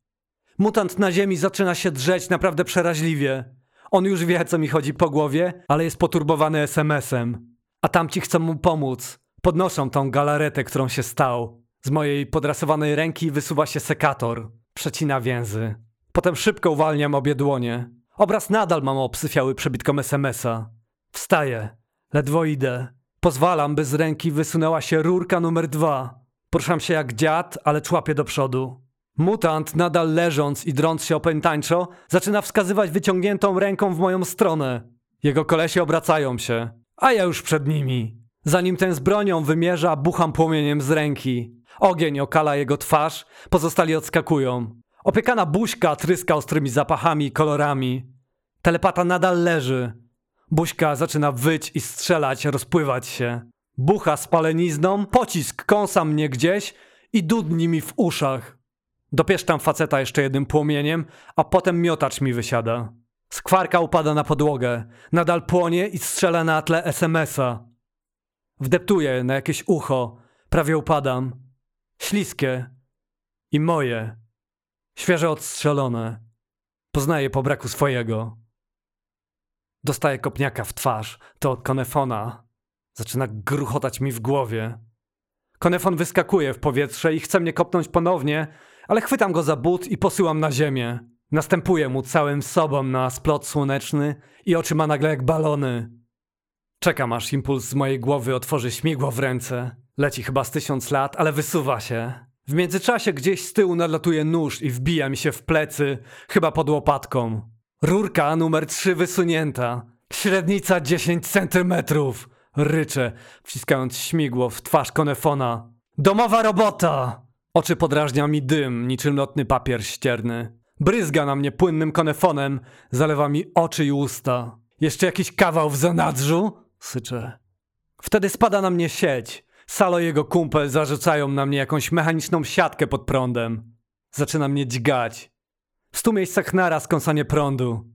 Mutant na ziemi zaczyna się drzeć naprawdę przeraźliwie. On już wie, co mi chodzi po głowie, ale jest poturbowany SMS-em. A tamci chcą mu pomóc. Podnoszą tą galaretę, którą się stał. Z mojej podrasowanej ręki wysuwa się sekator. Przecina więzy. Potem szybko uwalniam obie dłonie. Obraz nadal mam obsyfiały przebitką SMS-a. Wstaję. Ledwo idę. Pozwalam, by z ręki wysunęła się rurka numer dwa. Poruszam się jak dziad, ale człapię do przodu. Mutant, nadal leżąc i drąc się opętańczo, zaczyna wskazywać wyciągniętą ręką w moją stronę. Jego kolesie obracają się, a ja już przed nimi. Zanim ten z bronią wymierza, bucham płomieniem z ręki. Ogień okala jego twarz, pozostali odskakują. Opiekana buźka tryska ostrymi zapachami i kolorami. Telepata nadal leży. Buźka zaczyna wyć i strzelać, rozpływać się. Bucha spalenizną, pocisk kąsa mnie gdzieś i dudni mi w uszach. Dopieszczam faceta jeszcze jednym płomieniem, a potem miotacz mi wysiada. Skwarka upada na podłogę, nadal płonie i strzela na tle SMS-a. Wdeptuję na jakieś ucho, prawie upadam. Śliskie. I moje. Świeże odstrzelone. Poznaję po braku swojego. Dostaję kopniaka w twarz. To od konefona. Zaczyna gruchotać mi w głowie. Konefon wyskakuje w powietrze i chce mnie kopnąć ponownie, ale chwytam go za but i posyłam na ziemię. Następuję mu całym sobą na splot słoneczny i oczy ma nagle jak balony. Czekam aż impuls z mojej głowy otworzy śmigło w ręce. Leci chyba z tysiąc lat, ale wysuwa się. W międzyczasie gdzieś z tyłu nadlatuje nóż i wbija mi się w plecy, chyba pod łopatką. Rurka numer 3 wysunięta. Średnica 10 centymetrów. Ryczę, wciskając śmigło w twarz konefona. Domowa robota! Oczy podrażnia mi dym, niczym lotny papier ścierny. Bryzga na mnie płynnym konefonem, zalewa mi oczy i usta. Jeszcze jakiś kawał w zanadrzu? Syczę. Wtedy spada na mnie sieć. Salo i jego kumpel zarzucają na mnie jakąś mechaniczną siatkę pod prądem. Zaczyna mnie dźgać. W stu miejscach naraz kąsanie prądu.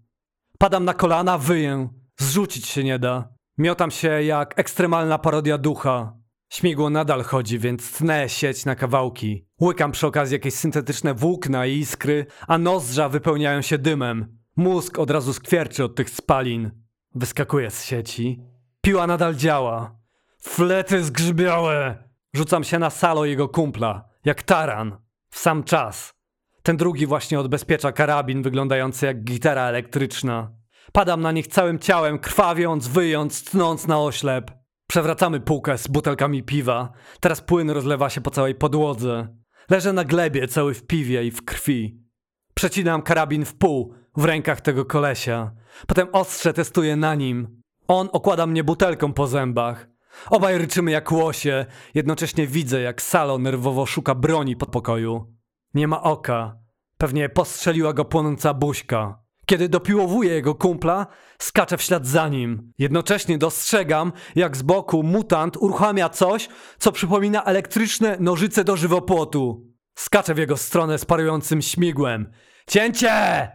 Padam na kolana, wyję. Zrzucić się nie da. Miotam się jak ekstremalna parodia ducha. Śmigło nadal chodzi, więc tnę sieć na kawałki. Łykam przy okazji jakieś syntetyczne włókna i iskry, a nozdrza wypełniają się dymem. Mózg od razu skwierczy od tych spalin. Wyskakuję z sieci. Piła nadal działa. Flety zgrzybiałe! Rzucam się na salo jego kumpla, jak taran. W sam czas. Ten drugi właśnie odbezpiecza karabin wyglądający jak gitara elektryczna. Padam na nich całym ciałem, krwawiąc, wyjąc, tnąc na oślep. Przewracamy półkę z butelkami piwa. Teraz płyn rozlewa się po całej podłodze. Leżę na glebie, cały w piwie i w krwi. Przecinam karabin w pół w rękach tego kolesia. Potem ostrze testuję na nim. On okłada mnie butelką po zębach. Obaj ryczymy jak łosie. Jednocześnie widzę, jak Salo nerwowo szuka broni pod pokoju. Nie ma oka. Pewnie postrzeliła go płonąca buźka. Kiedy dopiłowuję jego kumpla, skaczę w ślad za nim. Jednocześnie dostrzegam, jak z boku mutant uruchamia coś, co przypomina elektryczne nożyce do żywopłotu. Skaczę w jego stronę z parującym śmigłem. Cięcie!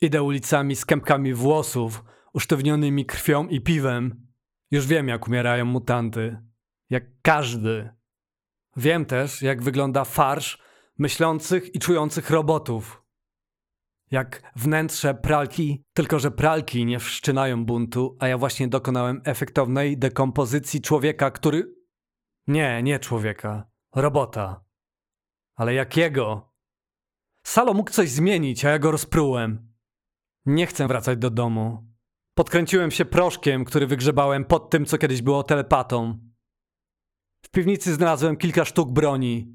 Idę ulicami z kępkami włosów, usztywnionymi krwią i piwem. Już wiem, jak umierają mutanty. Jak każdy. Wiem też, jak wygląda farsz myślących i czujących robotów. Jak wnętrze pralki, tylko że pralki nie wszczynają buntu, a ja właśnie dokonałem efektownej dekompozycji człowieka, który. Nie, nie człowieka. Robota. Ale jakiego? Salo mógł coś zmienić, a ja go rozprułem. Nie chcę wracać do domu. Podkręciłem się proszkiem, który wygrzebałem pod tym, co kiedyś było telepatą. W piwnicy znalazłem kilka sztuk broni.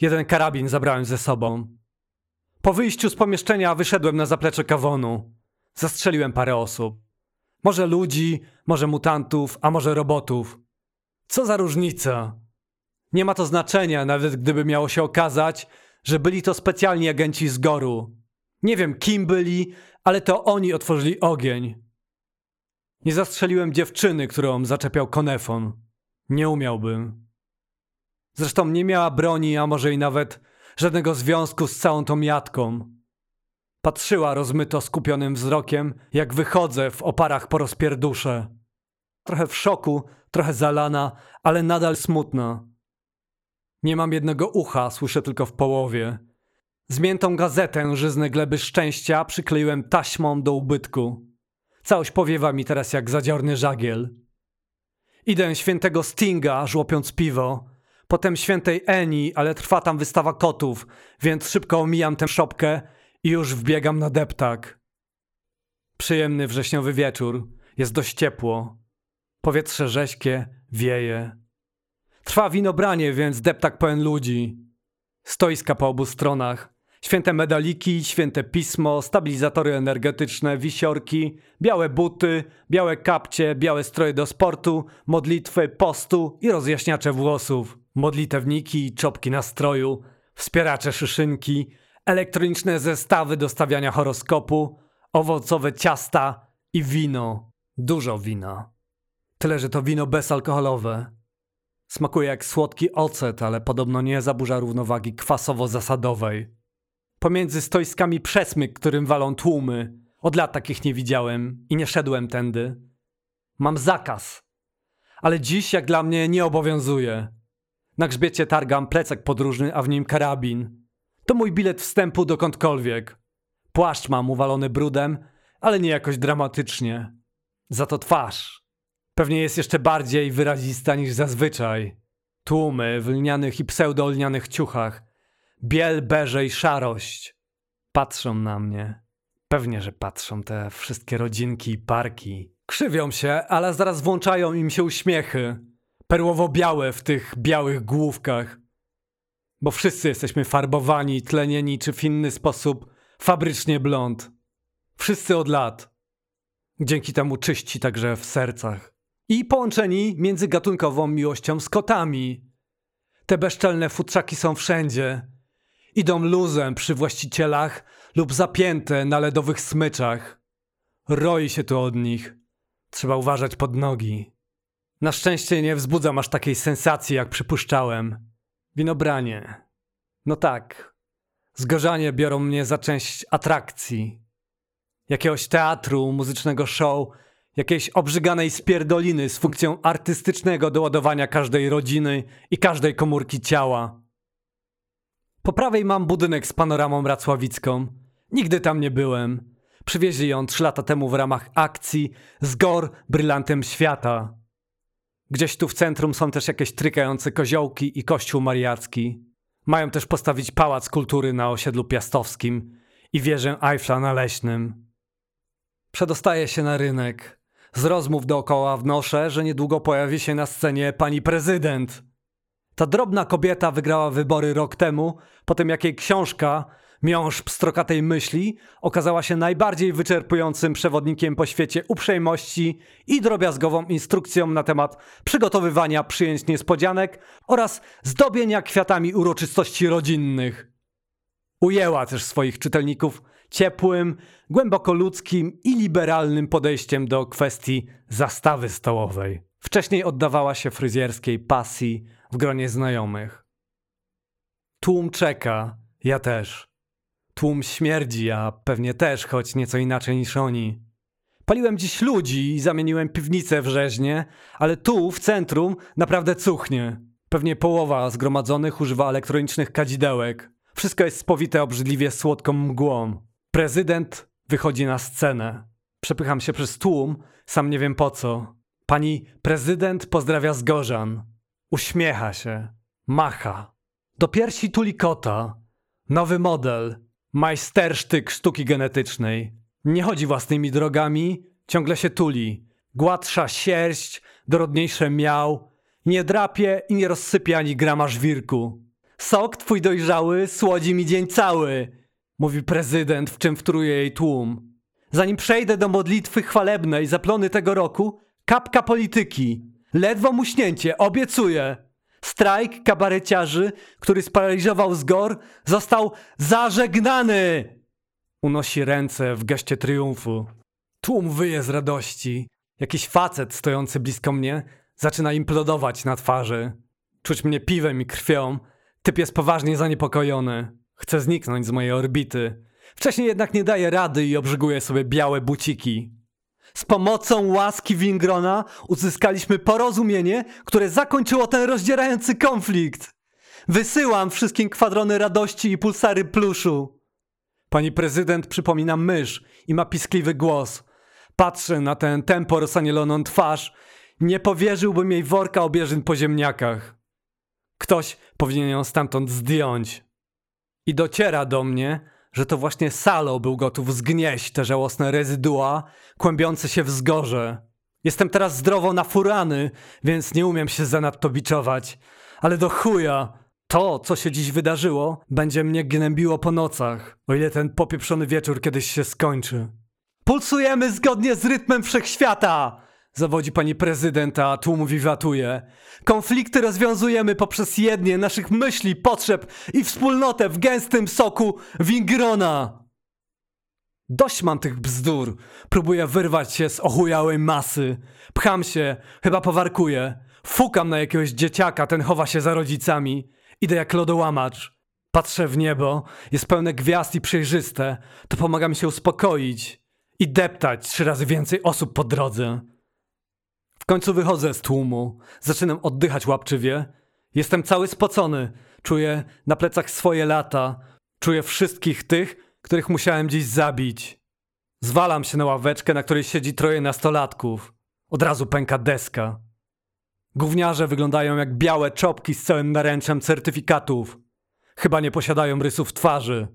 Jeden karabin zabrałem ze sobą. Po wyjściu z pomieszczenia wyszedłem na zaplecze kawonu. Zastrzeliłem parę osób. Może ludzi, może mutantów, a może robotów. Co za różnica? Nie ma to znaczenia, nawet gdyby miało się okazać, że byli to specjalni agenci z Goru. Nie wiem kim byli, ale to oni otworzyli ogień. Nie zastrzeliłem dziewczyny, którą zaczepiał konefon. Nie umiałbym. Zresztą nie miała broni, a może i nawet żadnego związku z całą tą jatką. Patrzyła rozmyto skupionym wzrokiem, jak wychodzę w oparach po rozpierdusze. Trochę w szoku, trochę zalana, ale nadal smutna. Nie mam jednego ucha, słyszę tylko w połowie. Zmiętą gazetę żyzne gleby szczęścia przykleiłem taśmą do ubytku. Całość powiewa mi teraz jak zadziorny żagiel. Idę świętego Stinga, żłopiąc piwo. Potem świętej Eni, ale trwa tam wystawa kotów, więc szybko omijam tę szopkę i już wbiegam na deptak. Przyjemny wrześniowy wieczór. Jest dość ciepło. Powietrze rześkie, wieje. Trwa winobranie, więc deptak pełen ludzi. Stoiska po obu stronach. Święte medaliki, święte pismo, stabilizatory energetyczne, wisiorki, białe buty, białe kapcie, białe stroje do sportu, modlitwy, postu i rozjaśniacze włosów, modlitewniki, czopki nastroju, wspieracze szyszynki, elektroniczne zestawy do stawiania horoskopu, owocowe ciasta i wino. Dużo wina. Tyle, że to wino bezalkoholowe. Smakuje jak słodki ocet, ale podobno nie zaburza równowagi kwasowo-zasadowej. Pomiędzy stoiskami przesmyk, którym walą tłumy. Od lat takich nie widziałem i nie szedłem tędy. Mam zakaz. Ale dziś, jak dla mnie, nie obowiązuje. Na grzbiecie targam plecak podróżny, a w nim karabin. To mój bilet wstępu dokądkolwiek. Płaszcz mam uwalony brudem, ale nie jakoś dramatycznie. Za to twarz. Pewnie jest jeszcze bardziej wyrazista niż zazwyczaj. Tłumy w lnianych i pseudolnianych ciuchach. Biel, berze i szarość. Patrzą na mnie. Pewnie, że patrzą te wszystkie rodzinki i parki. Krzywią się, ale zaraz włączają im się uśmiechy. Perłowo-białe w tych białych główkach. Bo wszyscy jesteśmy farbowani, tlenieni czy w inny sposób fabrycznie blond. Wszyscy od lat. Dzięki temu czyści także w sercach. I połączeni międzygatunkową miłością z kotami. Te bezczelne futrzaki są wszędzie. Idą luzem przy właścicielach lub zapięte na ledowych smyczach. Roi się tu od nich. Trzeba uważać pod nogi. Na szczęście nie wzbudzam aż takiej sensacji, jak przypuszczałem. Winobranie. No tak. Zgorzanie biorą mnie za część atrakcji. Jakiegoś teatru, muzycznego show, jakiejś obrzyganej spierdoliny z funkcją artystycznego doładowania każdej rodziny i każdej komórki ciała. Po prawej mam budynek z panoramą racławicką. Nigdy tam nie byłem. Przywieźli ją trzy lata temu w ramach akcji z gór brylantem świata. Gdzieś tu w centrum są też jakieś trykające koziołki i kościół mariacki. Mają też postawić pałac kultury na osiedlu piastowskim i wieżę Eiffla na Leśnym. Przedostaję się na rynek. Z rozmów dookoła wnoszę, że niedługo pojawi się na scenie pani prezydent. Ta drobna kobieta wygrała wybory rok temu, po tym jak jej książka Miąższ pstrokatej myśli okazała się najbardziej wyczerpującym przewodnikiem po świecie uprzejmości i drobiazgową instrukcją na temat przygotowywania przyjęć niespodzianek oraz zdobienia kwiatami uroczystości rodzinnych. Ujęła też swoich czytelników ciepłym, głęboko ludzkim i liberalnym podejściem do kwestii zastawy stołowej. Wcześniej oddawała się fryzjerskiej pasji w gronie znajomych. Tłum czeka, ja też. Tłum śmierdzi, a pewnie też, choć nieco inaczej niż oni. Paliłem dziś ludzi i zamieniłem piwnicę w rzeźnie, ale tu, w centrum, naprawdę cuchnie. Pewnie połowa zgromadzonych używa elektronicznych kadzidełek. Wszystko jest spowite obrzydliwie słodką mgłą. Prezydent wychodzi na scenę. Przepycham się przez tłum, sam nie wiem po co. Pani prezydent pozdrawia z Gorzan. Uśmiecha się. Macha. Do piersi tuli kota. Nowy model. Majstersztyk sztuki genetycznej. Nie chodzi własnymi drogami, ciągle się tuli. Gładsza sierść, dorodniejsze miał. Nie drapie i nie rozsypie ani grama żwirku. Sok twój dojrzały słodzi mi dzień cały, mówi prezydent, w czym wtruje jej tłum. Zanim przejdę do modlitwy chwalebnej zaplony tego roku, kapka polityki. Ledwo muśnięcie, obiecuję. Strajk kabareciarzy, który sparaliżował z gór, został zażegnany! Unosi ręce w geście triumfu. Tłum wyje z radości. Jakiś facet stojący blisko mnie zaczyna implodować na twarzy. Czuć mnie piwem i krwią. Typ jest poważnie zaniepokojony. Chce zniknąć z mojej orbity. Wcześniej jednak nie daje rady i obrzyguje sobie białe buciki. Z pomocą łaski Wingrona uzyskaliśmy porozumienie, które zakończyło ten rozdzierający konflikt. Wysyłam wszystkim kwadrony radości i pulsary pluszu. Pani prezydent przypomina mysz i ma piskliwy głos. Patrzę na tę tempo rozsanieloną twarz. Nie powierzyłbym jej worka obieżyn po ziemniakach. Ktoś powinien ją stamtąd zdjąć. I dociera do mnie, że to właśnie Salo był gotów zgnieść te żałosne rezydua, kłębiące się w zgorze. Jestem teraz zdrowo na furany, więc nie umiem się zanadto biczować. Ale do chuja, to, co się dziś wydarzyło, będzie mnie gnębiło po nocach, o ile ten popieprzony wieczór kiedyś się skończy. Pulsujemy zgodnie z rytmem wszechświata! Zawodzi pani prezydent, a tłum wiwatuje. Konflikty rozwiązujemy poprzez jednie naszych myśli, potrzeb i wspólnotę w gęstym soku wingrona. Dość mam tych bzdur. Próbuję wyrwać się z ochujałej masy. Pcham się, chyba powarkuję. Fukam na jakiegoś dzieciaka, ten chowa się za rodzicami. Idę jak lodołamacz. Patrzę w niebo, jest pełne gwiazd i przejrzyste. To pomaga mi się uspokoić i deptać trzy razy więcej osób po drodze. Końcu wychodzę z tłumu, zaczynam oddychać łapczywie. Jestem cały spocony, czuję na plecach swoje lata, czuję wszystkich tych, których musiałem dziś zabić. Zwalam się na ławeczkę, na której siedzi troje nastolatków. Od razu pęka deska. Gówniarze wyglądają jak białe czopki z całym naręczem certyfikatów. Chyba nie posiadają rysów twarzy.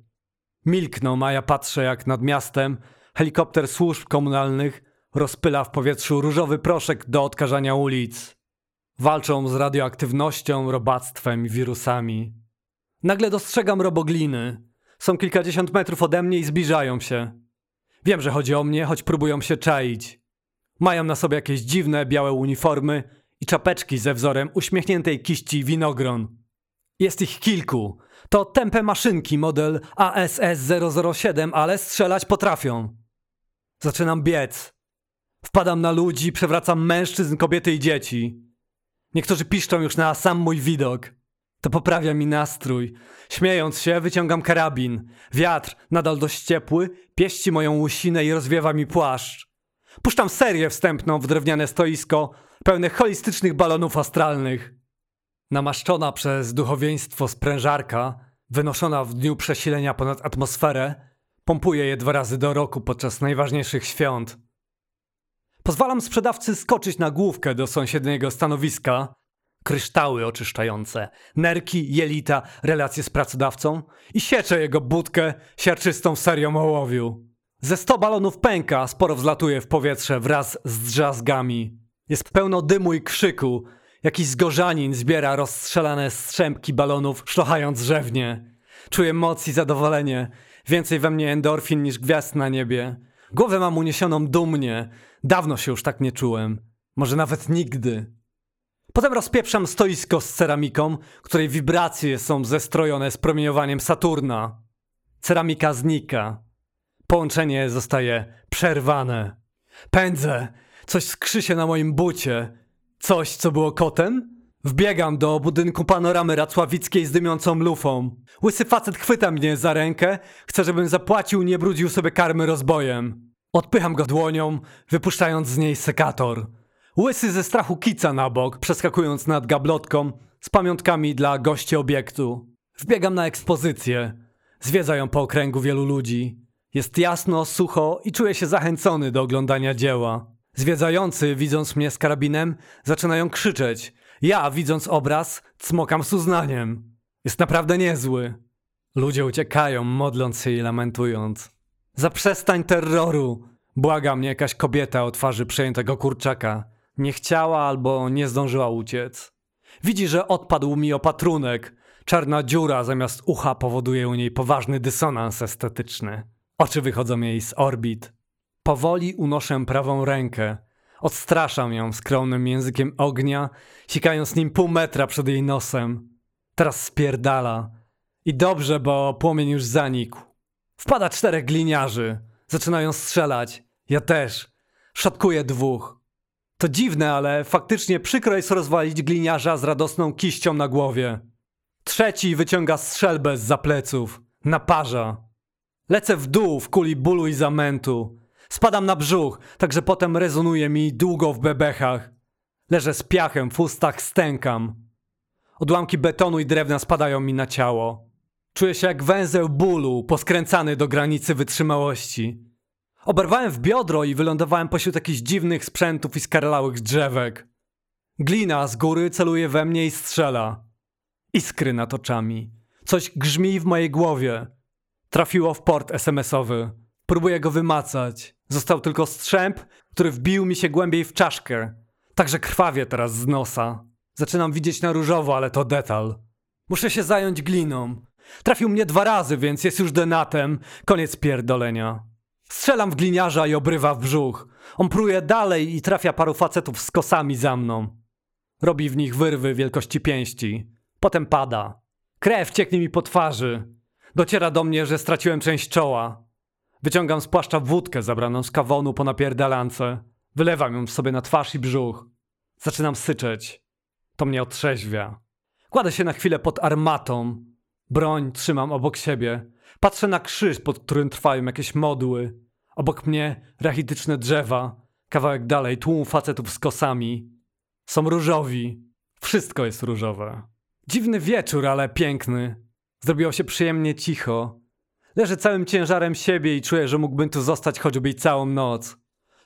Milkną, a ja patrzę jak nad miastem helikopter służb komunalnych rozpyla w powietrzu różowy proszek do odkażania ulic. Walczą z radioaktywnością, robactwem i wirusami. Nagle dostrzegam robogliny. Są kilkadziesiąt metrów ode mnie i zbliżają się. Wiem, że chodzi o mnie, choć próbują się czaić. Mają na sobie jakieś dziwne, białe uniformy i czapeczki ze wzorem uśmiechniętej kiści winogron. Jest ich kilku. To tępe maszynki model ASS-007, ale strzelać potrafią. Zaczynam biec. Wpadam na ludzi, przewracam mężczyzn, kobiety i dzieci. Niektórzy piszczą już na sam mój widok. To poprawia mi nastrój. Śmiejąc się, wyciągam karabin. Wiatr, nadal dość ciepły, pieści moją łysinę i rozwiewa mi płaszcz. Puszczam serię wstępną w drewniane stoisko, pełne holistycznych balonów astralnych. Namaszczona przez duchowieństwo sprężarka, wynoszona w dniu przesilenia ponad atmosferę, pompuje je dwa razy do roku podczas najważniejszych świąt. Pozwalam sprzedawcy skoczyć na główkę do sąsiedniego stanowiska. Kryształy oczyszczające, nerki, jelita, relacje z pracodawcą i sieczę jego budkę siarczystą serią ołowiu. Ze sto balonów pęka, sporo wzlatuje w powietrze wraz z drzazgami. Jest pełno dymu i krzyku. Jakiś zgorzanin zbiera rozstrzelane strzępki balonów, szlochając drzewnie. Czuję moc i zadowolenie. Więcej we mnie endorfin niż gwiazd na niebie. Głowę mam uniesioną dumnie. Dawno się już tak nie czułem. Może nawet nigdy. Potem rozpieprzam stoisko z ceramiką, której wibracje są zestrojone z promieniowaniem Saturna. Ceramika znika. Połączenie zostaje przerwane. Pędzę. Coś skrzy się na moim bucie. Coś, co było kotem? Wbiegam do budynku panoramy racławickiej z dymiącą lufą. Łysy facet chwyta mnie za rękę, chce, żebym zapłacił, nie brudził sobie karmy rozbojem. Odpycham go dłonią, wypuszczając z niej sekator. Łysy ze strachu kica na bok, przeskakując nad gablotką z pamiątkami dla gości obiektu. Wbiegam na ekspozycję. Zwiedza ją po okręgu wielu ludzi. Jest jasno, sucho i czuję się zachęcony do oglądania dzieła. Zwiedzający, widząc mnie z karabinem, zaczynają krzyczeć. Ja, widząc obraz, cmokam z uznaniem. Jest naprawdę niezły. Ludzie uciekają, modląc się i lamentując. Zaprzestań terroru! Błaga mnie jakaś kobieta o twarzy przejętego kurczaka. Nie chciała albo nie zdążyła uciec. Widzi, że odpadł mi opatrunek. Czarna dziura zamiast ucha powoduje u niej poważny dysonans estetyczny. Oczy wychodzą jej z orbit. Powoli unoszę prawą rękę. Odstraszam ją skromnym językiem ognia, sikając nim pół metra przed jej nosem. Teraz spierdala. I dobrze, bo płomień już zanikł. Wpada czterech gliniarzy. Zaczynają strzelać. Ja też. Szatkuję dwóch. To dziwne, ale faktycznie przykro jest rozwalić gliniarza z radosną kiścią na głowie. Trzeci wyciąga strzelbę z zapleców. Naparza. Lecę w dół w kuli bólu i zamętu. Spadam na brzuch, także potem rezonuje mi długo w bebechach. Leżę z piachem, w ustach stękam. Odłamki betonu i drewna spadają mi na ciało. Czuję się jak węzeł bólu, poskręcany do granicy wytrzymałości. Oberwałem w biodro i wylądowałem pośród jakichś dziwnych sprzętów i skarlałych drzewek. Glina z góry celuje we mnie i strzela. Iskry nad oczami. Coś grzmi w mojej głowie. Trafiło w port SMS-owy. Próbuję go wymacać. Został tylko strzęp, który wbił mi się głębiej w czaszkę. Także krwawie teraz z nosa. Zaczynam widzieć na różowo, ale to detal. Muszę się zająć gliną. Trafił mnie dwa razy, więc jest już denatem. Koniec pierdolenia. Strzelam w gliniarza i obrywa w brzuch. On pruje dalej i trafia paru facetów z kosami za mną. Robi w nich wyrwy wielkości pięści. Potem pada. Krew cieknie mi po twarzy. Dociera do mnie, że straciłem część czoła. Wyciągam z płaszcza wódkę zabraną z kawonu po napierdalance. Wylewam ją sobie na twarz i brzuch. Zaczynam syczeć. To mnie otrzeźwia. Kładę się na chwilę pod armatą. Broń trzymam obok siebie. Patrzę na krzyż, pod którym trwają jakieś modły. Obok mnie rachityczne drzewa. Kawałek dalej tłum facetów z kosami. Są różowi. Wszystko jest różowe. Dziwny wieczór, ale piękny. Zrobiło się przyjemnie cicho. Leżę całym ciężarem siebie i czuję, że mógłbym tu zostać choćby i całą noc.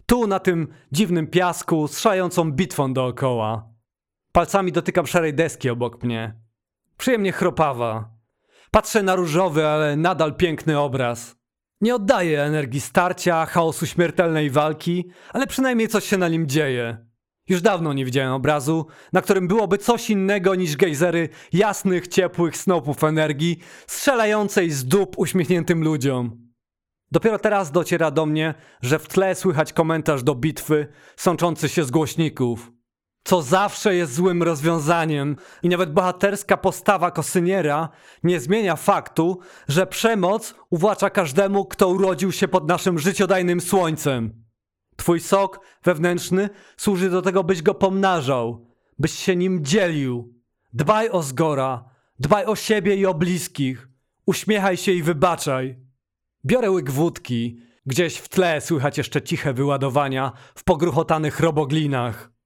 Tu, na tym dziwnym piasku, z szającą bitwą dookoła. Palcami dotykam szarej deski obok mnie. Przyjemnie chropawa. Patrzę na różowy, ale nadal piękny obraz. Nie oddaje energii starcia, chaosu śmiertelnej walki, ale przynajmniej coś się na nim dzieje. Już dawno nie widziałem obrazu, na którym byłoby coś innego niż gejzery jasnych, ciepłych snopów energii, strzelającej z dup uśmiechniętym ludziom. Dopiero teraz dociera do mnie, że w tle słychać komentarz do bitwy, sączący się z głośników. Co zawsze jest złym rozwiązaniem i nawet bohaterska postawa kosyniera nie zmienia faktu, że przemoc uwłacza każdemu, kto urodził się pod naszym życiodajnym słońcem. Twój sok wewnętrzny służy do tego, byś go pomnażał, byś się nim dzielił. Dbaj o zgora, dbaj o siebie i o bliskich. Uśmiechaj się i wybaczaj. Biorę łyk wódki. Gdzieś w tle słychać jeszcze ciche wyładowania w pogruchotanych roboglinach.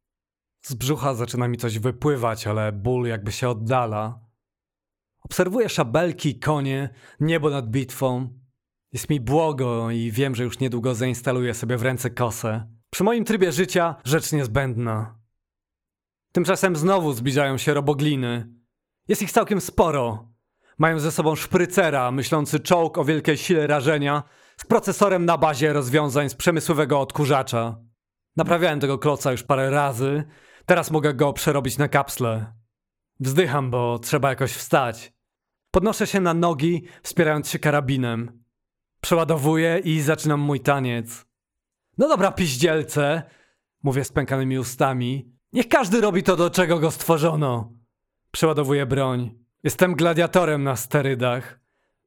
Z brzucha zaczyna mi coś wypływać, ale ból jakby się oddala. Obserwuję szabelki, konie, niebo nad bitwą. Jest mi błogo i wiem, że już niedługo zainstaluję sobie w ręce kosę. Przy moim trybie życia rzecz niezbędna. Tymczasem znowu zbliżają się robogliny. Jest ich całkiem sporo. Mają ze sobą szprycera, myślący czołg o wielkiej sile rażenia, z procesorem na bazie rozwiązań z przemysłowego odkurzacza. Naprawiałem tego kloca już parę razy, teraz mogę go przerobić na kapsle. Wzdycham, bo trzeba jakoś wstać. Podnoszę się na nogi, wspierając się karabinem. Przeładowuję i zaczynam mój taniec. No dobra, piździelce, mówię z pękanymi ustami. Niech każdy robi to, do czego go stworzono. Przeładowuję broń. Jestem gladiatorem na sterydach.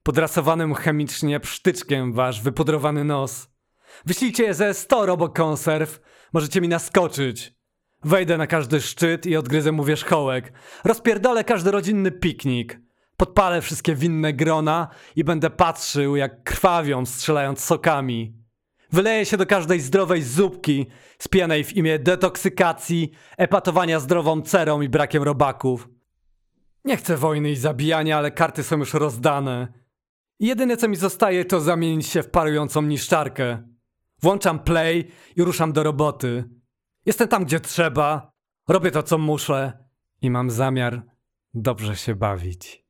Podrasowanym chemicznie psztyczkiem wasz wypudrowany nos. Wyślijcie je ze 100 robokonserw. Możecie mi naskoczyć. Wejdę na każdy szczyt i odgryzę mu wierzchołek. Rozpierdolę każdy rodzinny piknik. Podpalę wszystkie winne grona i będę patrzył, jak krwawią, strzelając sokami. Wyleję się do każdej zdrowej zupki, spijanej w imię detoksykacji, epatowania zdrową cerą i brakiem robaków. Nie chcę wojny i zabijania, ale karty są już rozdane. Jedyne co mi zostaje to zamienić się w parującą niszczarkę. Włączam play i ruszam do roboty. Jestem tam, gdzie trzeba, robię to, co muszę i mam zamiar dobrze się bawić.